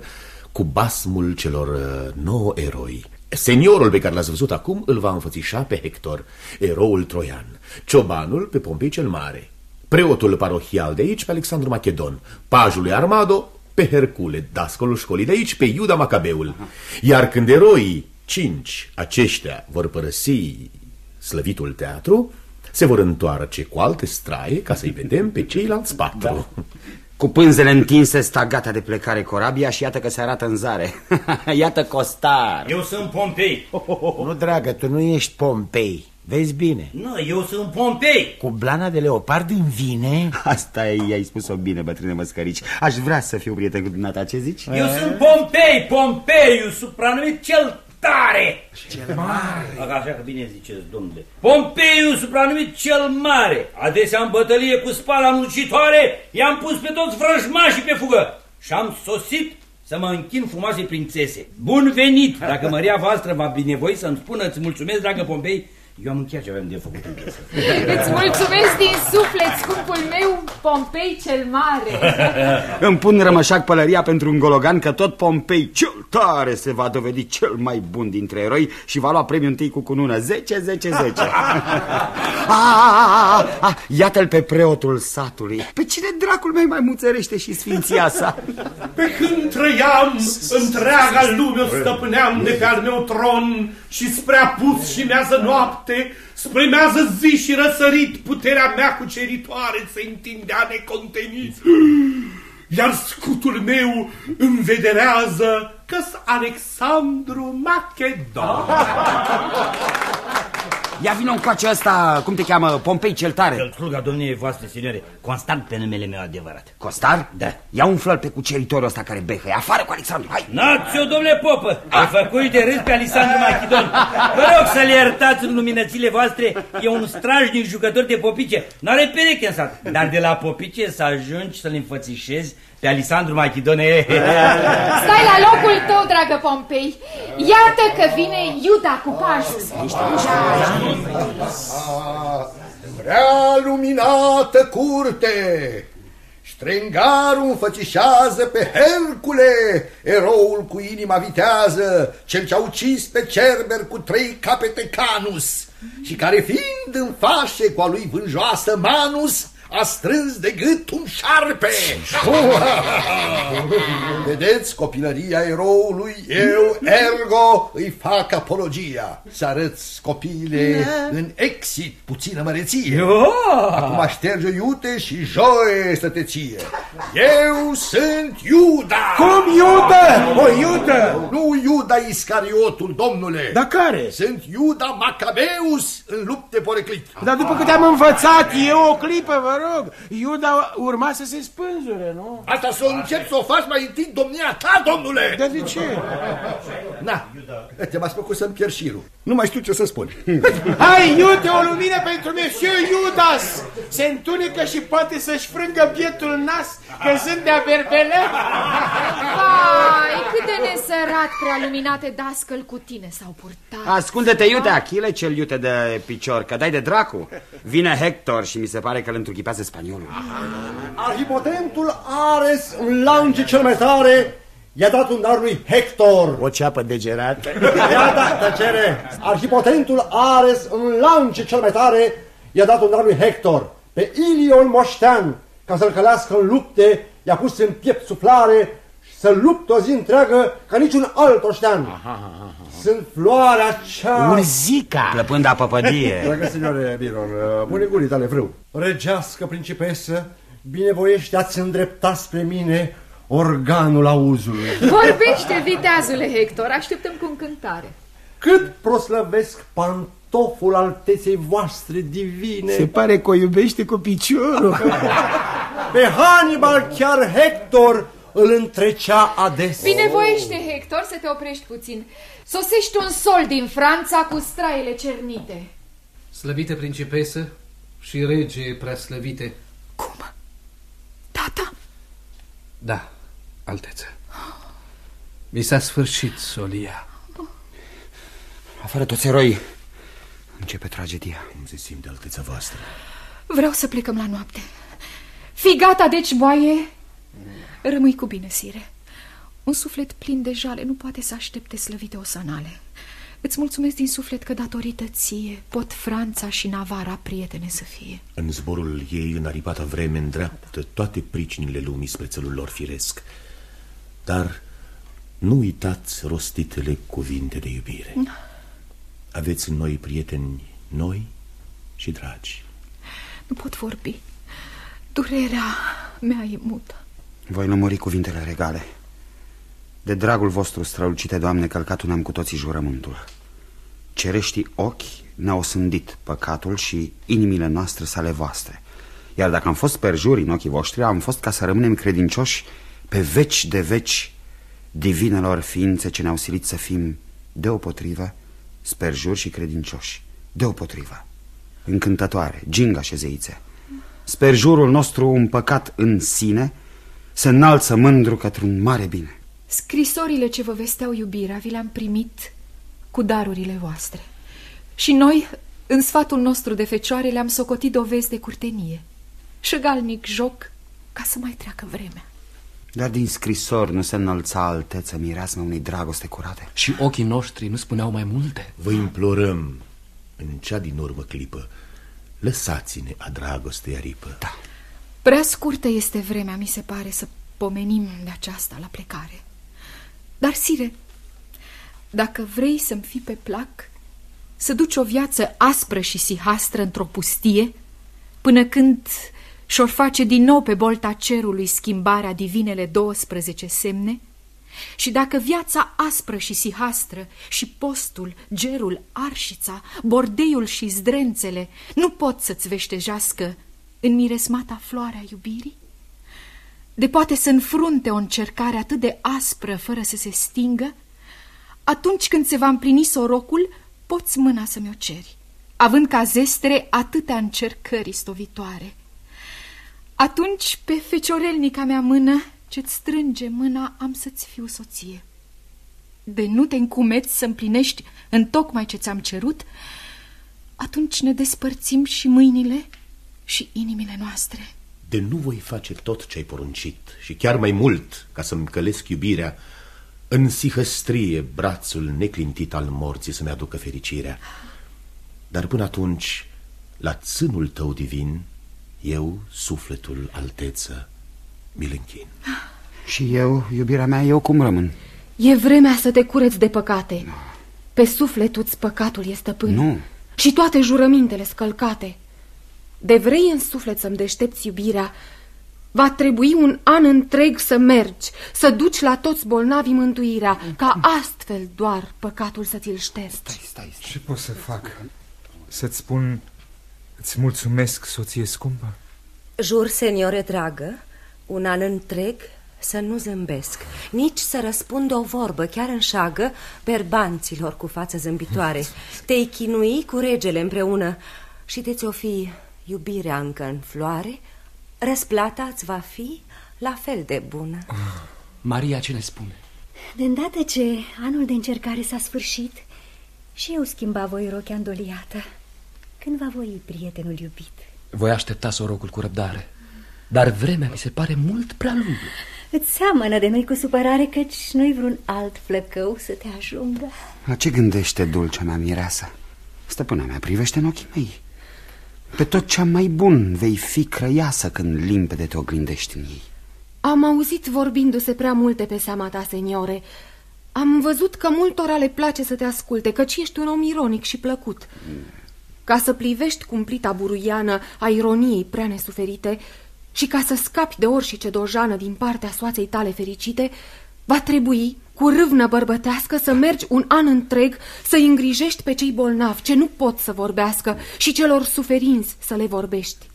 cu basmul celor uh, nouă eroi. Seniorul pe care l-ați văzut acum îl va înfățișa pe Hector, eroul troian, ciobanul pe Pompei cel Mare, preotul parohial de aici pe Alexandru Macedon, pajul lui Armado pe Hercule, dascolul școlii de aici pe Iuda Macabeul. Iar când eroii cinci aceștia vor părăsi slăvitul teatru, se vor întoarce cu alte straie ca să-i vedem pe ceilalți patru. Da. Cu pânzele întinse sta gata de plecare corabia și iată că se arată în zare. iată Costar. Eu sunt Pompei. Nu, dragă, tu nu ești Pompei. Vezi bine. Nu, eu sunt Pompei. Cu blana de leopard în vine? Asta e, ai spus-o bine, bătrâne măscărici. Aș vrea să fiu prieten cu dumneata, ce zici? Eu sunt Pompei, Pompeiu, supranumit cel tare! Cel mare! Așa că bine ziceți, domnule. Pompeiu, supranumit cel mare, adesea în bătălie cu spala muncitoare, i-am pus pe toți vrăjmașii pe fugă și am sosit să mă închin frumoase prințese. Bun venit! Dacă măria voastră va binevoi să-mi spună, îți mulțumesc, dragă Pompei, eu am încheiat ce avem de făcut în piesă. Îți mulțumesc din suflet, scumpul meu, Pompei cel Mare. Îmi pun rămășac pălăria pentru un gologan că tot Pompei cel tare se va dovedi cel mai bun dintre eroi și va lua premiul întâi cu cunună 10, 10, 10. Iată-l pe preotul satului. Pe cine dracul meu mai muțărește și sfinția sa? Pe când trăiam, întreaga lume o stăpâneam de pe al meu tron și spre apus și mează noapte, spre mează zi și răsărit, puterea mea cuceritoare se întindea necontenit. Iar scutul meu învederează că-s Alexandru Macedon. Ia vină coace ăsta, cum te cheamă, Pompei cel tare. Îl sluga domniei voastre, signore, Constant pe numele meu adevărat. Costar? Da. Ia un flăr pe cuceritorul ăsta care behă, afară cu Alexandru, hai! Nați-o, domnule popă, ai făcut de râs pe Alexandru Machidon Vă rog să-l iertați în luminățile voastre E un strajnic jucător de popice. N-are pereche în sat Dar de la popice să ajungi să-l înfățișezi pe Alisandru Machidone. Stai la locul tău, dragă Pompei. Iată că vine Iuda cu pajul. Prea luminată curte! Strengarul înfățișează pe Hercule, eroul cu inima vitează, cel ce-a ucis pe Cerber cu trei capete Canus și care fiind în fașe cu a lui vânjoasă Manus, a strâns de gât un șarpe. Vedeți copilăria eroului, eu, ergo, îi fac apologia. Să arăți copiile în exit, puțină măreție. Acum șterge iute și joie să te ție. Eu sunt Iuda. Cum Iuda? O Iuda? Nu Iuda Iscariotul, domnule. Dar care? Sunt Iuda Macabeus în lupte poreclit. Dar după câte am învățat eu o clipă, vă rog, Iuda urma să se spânzure, nu? Asta să o încep să o faci mai întâi domnia ta, domnule! Dar de ce? Na, te m-ați făcut să-mi pierd șirul. Nu mai știu ce să spun. Hai, iute, o lumină pentru Monsieur Iudas! Se întunecă și poate să-și frângă bietul nas că sunt de-a berbele? Vai, cât de nesărat prea luminate dascăl cu tine s-au purtat. Ascunde-te, iute, Achille, cel iute de picior, că dai de dracu. Vine Hector și mi se pare că îl întruchipează spaniolul. Arhipotentul Ares, un lance cel mai tare, i-a dat un dar lui Hector. O ceapă de gerat. I-a dat, tăcere. Arhipotentul Ares, un lance cel mai tare, i-a dat un dar lui Hector. Pe Ilion Moștean, ca să-l călească în lupte, i-a pus în piept suflare să luptă o zi întreagă ca niciun alt oștean. Sunt floarea cea... Urzica! Plăpând a păpădie. Dragă signore Biron, pune gurii tale frâu. Regească principesă, binevoiește ați îndrepta spre mine organul auzului. Vorbește, viteazule Hector, așteptăm cu încântare. cât proslăvesc pantoful alteței voastre divine. Se pare că o iubește cu piciorul. Pe Hannibal chiar Hector îl întrecea ades. Binevoiește, Hector, să te oprești puțin. Sosești un sol din Franța cu straile cernite. Slăvită principesă și rege preaslăvite. Cum? Tata? Da, alteță. Mi s-a sfârșit solia. Afară toți eroi. Începe tragedia. Cum se simte alteța voastră? Vreau să plecăm la noapte. Fii gata, deci, boaie. Rămâi cu bine, sire. Un suflet plin de jale nu poate să aștepte slăvite osanale. Îți mulțumesc din suflet că datorită ție pot Franța și Navara prietene să fie. În zborul ei, în aripata vreme, îndreaptă toate pricinile lumii spre țelul lor firesc. Dar nu uitați rostitele cuvinte de iubire. Aveți în noi prieteni noi și dragi. Nu pot vorbi. Durerea mea e mută. Voi lămuri cuvintele regale. De dragul vostru, strălucite Doamne, călcat am cu toții jurământul. Cereștii ochi ne-au sândit păcatul și inimile noastre sale voastre. Iar dacă am fost perjuri în ochii voștri, am fost ca să rămânem credincioși pe veci de veci divinelor ființe ce ne-au silit să fim deopotrivă sperjuri și credincioși. Deopotrivă. Încântătoare, ginga și zeițe. Sperjurul nostru un păcat în sine se înalță mândru către un mare bine. Scrisorile ce vă vesteau iubirea vi le-am primit cu darurile voastre. Și noi, în sfatul nostru de fecioare, le-am socotit dovezi de curtenie. Șăgalnic joc ca să mai treacă vremea. Dar din scrisori nu se înălța alteță mireasmă unei dragoste curate. Și ochii noștri nu spuneau mai multe? Vă implorăm, în cea din urmă clipă, lăsați-ne a dragostei aripă. Da. Prea scurtă este vremea, mi se pare, să pomenim de aceasta la plecare. Dar, Sire, dacă vrei să-mi fii pe plac, să duci o viață aspră și sihastră într-o pustie, până când și-or face din nou pe bolta cerului schimbarea divinele 12 semne, și dacă viața aspră și sihastră și postul, gerul, arșița, bordeiul și zdrențele nu pot să-ți veștejească în miresmata floarea iubirii, de poate să înfrunte o încercare atât de aspră fără să se stingă, atunci când se va împlini sorocul, poți mâna să mi-o ceri, având ca zestre atâtea încercări stovitoare. Atunci, pe feciorelnica mea mână, ce-ți strânge mâna, am să-ți fiu soție. De nu te încumeți să împlinești în tocmai ce ți-am cerut, atunci ne despărțim și mâinile și inimile noastre. De nu voi face tot ce ai poruncit și chiar mai mult ca să-mi călesc iubirea, în sihăstrie brațul neclintit al morții să-mi aducă fericirea. Dar până atunci, la țânul tău divin, eu, sufletul alteță, mi-l închin. Și eu, iubirea mea, eu cum rămân? E vremea să te cureți de păcate. Pe sufletul-ți păcatul e stăpân. Nu. Și toate jurămintele scălcate. De vrei în suflet să-mi deștepți iubirea, va trebui un an întreg să mergi, să duci la toți bolnavii mântuirea, ca astfel doar păcatul să ți-l ștergi. Stai, stai, stai. Ce pot să fac? Să-ți spun, îți mulțumesc, soție scumpă? Jur, seniore dragă, un an întreg să nu zâmbesc, nici să răspund o vorbă, chiar în șagă, berbanților cu față zâmbitoare. Te-ai chinui cu regele împreună și de-ți-o fi iubirea încă în floare, răsplata îți va fi la fel de bună. Maria ce ne spune? De îndată ce anul de încercare s-a sfârșit, și eu schimba voi rochea îndoliată. Când va voi prietenul iubit? Voi aștepta sorocul cu răbdare, dar vremea mi se pare mult prea lungă. Îți seamănă de noi cu supărare căci nu-i vreun alt flăcău să te ajungă. La ce gândește dulcea mea mireasă? Stăpâna mea privește în ochii mei. Pe tot cea mai bun vei fi crăiasă când limpede te oglindești în ei. Am auzit vorbindu-se prea multe pe seama ta, seniore. Am văzut că multora le place să te asculte, căci ești un om ironic și plăcut. Ca să plivești cumplita buruiană a ironiei prea nesuferite și ca să scapi de orice dojană din partea soaței tale fericite, Va trebui, cu râvnă bărbătească, să mergi un an întreg să-i îngrijești pe cei bolnavi, ce nu pot să vorbească, și celor suferinți să le vorbești.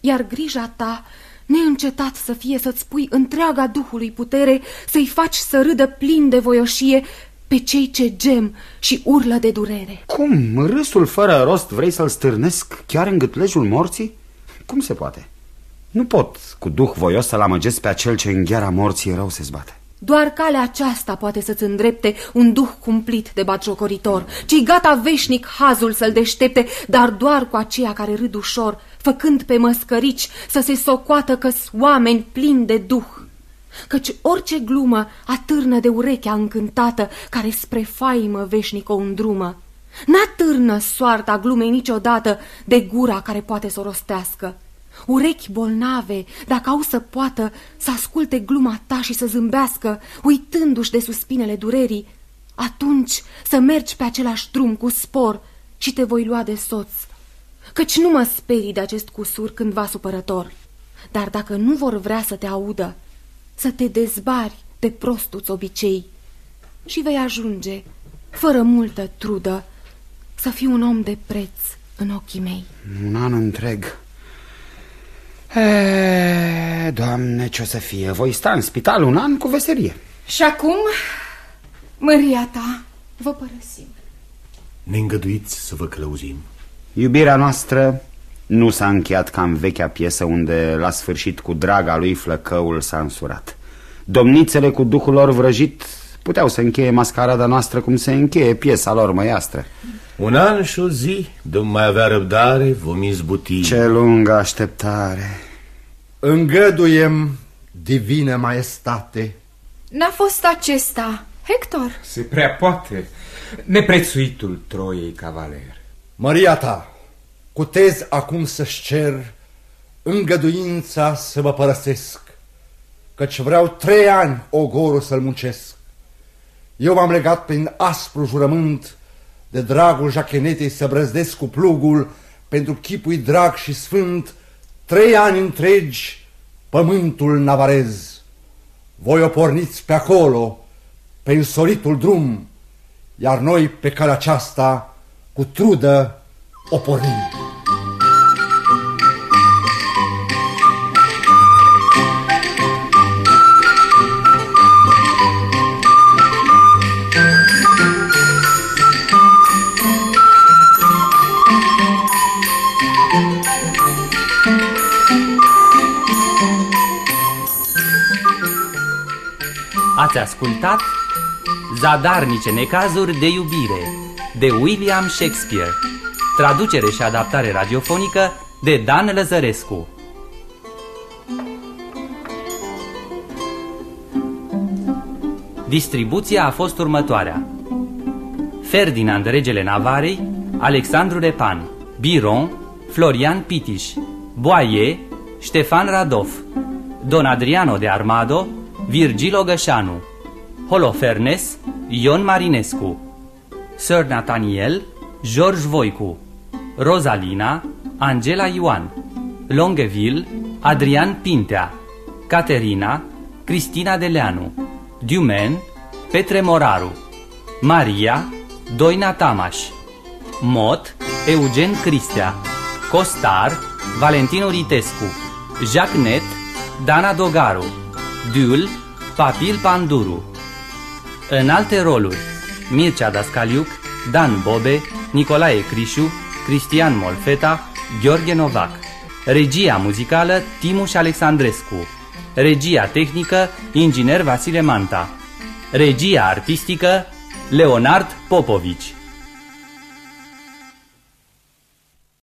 Iar grija ta, neîncetat să fie să-ți pui întreaga Duhului putere, să-i faci să râdă plin de voioșie pe cei ce gem și urlă de durere. Cum? Râsul fără rost vrei să-l stârnesc chiar în gâtlejul morții? Cum se poate? Nu pot cu duh voios să-l amăgesc pe acel ce în gheara morții rău se zbate. Doar calea aceasta poate să-ți îndrepte un duh cumplit de batjocoritor, ci gata veșnic hazul să-l deștepte, dar doar cu aceia care râd ușor, făcând pe măscărici să se socoată că oameni plini de duh. Căci orice glumă atârnă de urechea încântată care spre faimă veșnic o îndrumă. N-atârnă soarta glumei niciodată de gura care poate să o rostească. Urechi bolnave, dacă au să poată să asculte gluma ta și să zâmbească, uitându-și de suspinele durerii, atunci să mergi pe același drum cu spor și te voi lua de soț. Căci nu mă sperii de acest cusur cândva supărător, dar dacă nu vor vrea să te audă, să te dezbari de prostuți obicei și vei ajunge, fără multă trudă, să fii un om de preț în ochii mei. Un an întreg. E, doamne, ce o să fie? Voi sta în spital un an cu veselie. Și acum, măria ta, vă părăsim. Ne îngăduiți să vă călăuzim. Iubirea noastră nu s-a încheiat ca în vechea piesă unde la sfârșit cu draga lui flăcăul s-a însurat. Domnițele cu duhul lor vrăjit puteau să încheie mascarada noastră cum se încheie piesa lor măiastră. Un an și o zi, de mai avea răbdare, vom izbuti. Ce lungă așteptare! Îngăduiem, divină maestate. N-a fost acesta, Hector? Se prea poate. Neprețuitul Troiei cavaler. Maria ta, cutez acum să-și cer îngăduința să mă părăsesc, căci vreau trei ani ogorul să-l muncesc. Eu m-am legat prin aspru jurământ de dragul jachenetei să brăzdesc cu plugul pentru chipui drag și sfânt trei ani întregi pământul navarez. Voi o porniți pe acolo, pe însoritul drum, iar noi pe calea aceasta cu trudă o pornim. Ați ascultat Zadarnice necazuri de iubire de William Shakespeare. Traducere și adaptare radiofonică de Dan Lăzărescu. Distribuția a fost următoarea. Ferdinand Regele Navarei Alexandru Repan Biron Florian Pitiș Boaie Ștefan Radov Don Adriano de Armado Virgil Ogășanu Holofernes Ion Marinescu Sir Nathaniel George Voicu Rosalina Angela Ioan Longeville Adrian Pintea Caterina Cristina Deleanu Dumen Petre Moraru Maria Doina Tamaș Mot Eugen Cristea Costar Valentino Ritescu Jacques Net Dana Dogaru Dul Papil Panduru. În alte roluri Mircea Dascaliuc Dan Bobe Nicolae Crișu Cristian Molfeta Gheorghe Novac. Regia muzicală Timuș Alexandrescu. Regia tehnică Inginer Vasile Manta. Regia artistică Leonard Popovici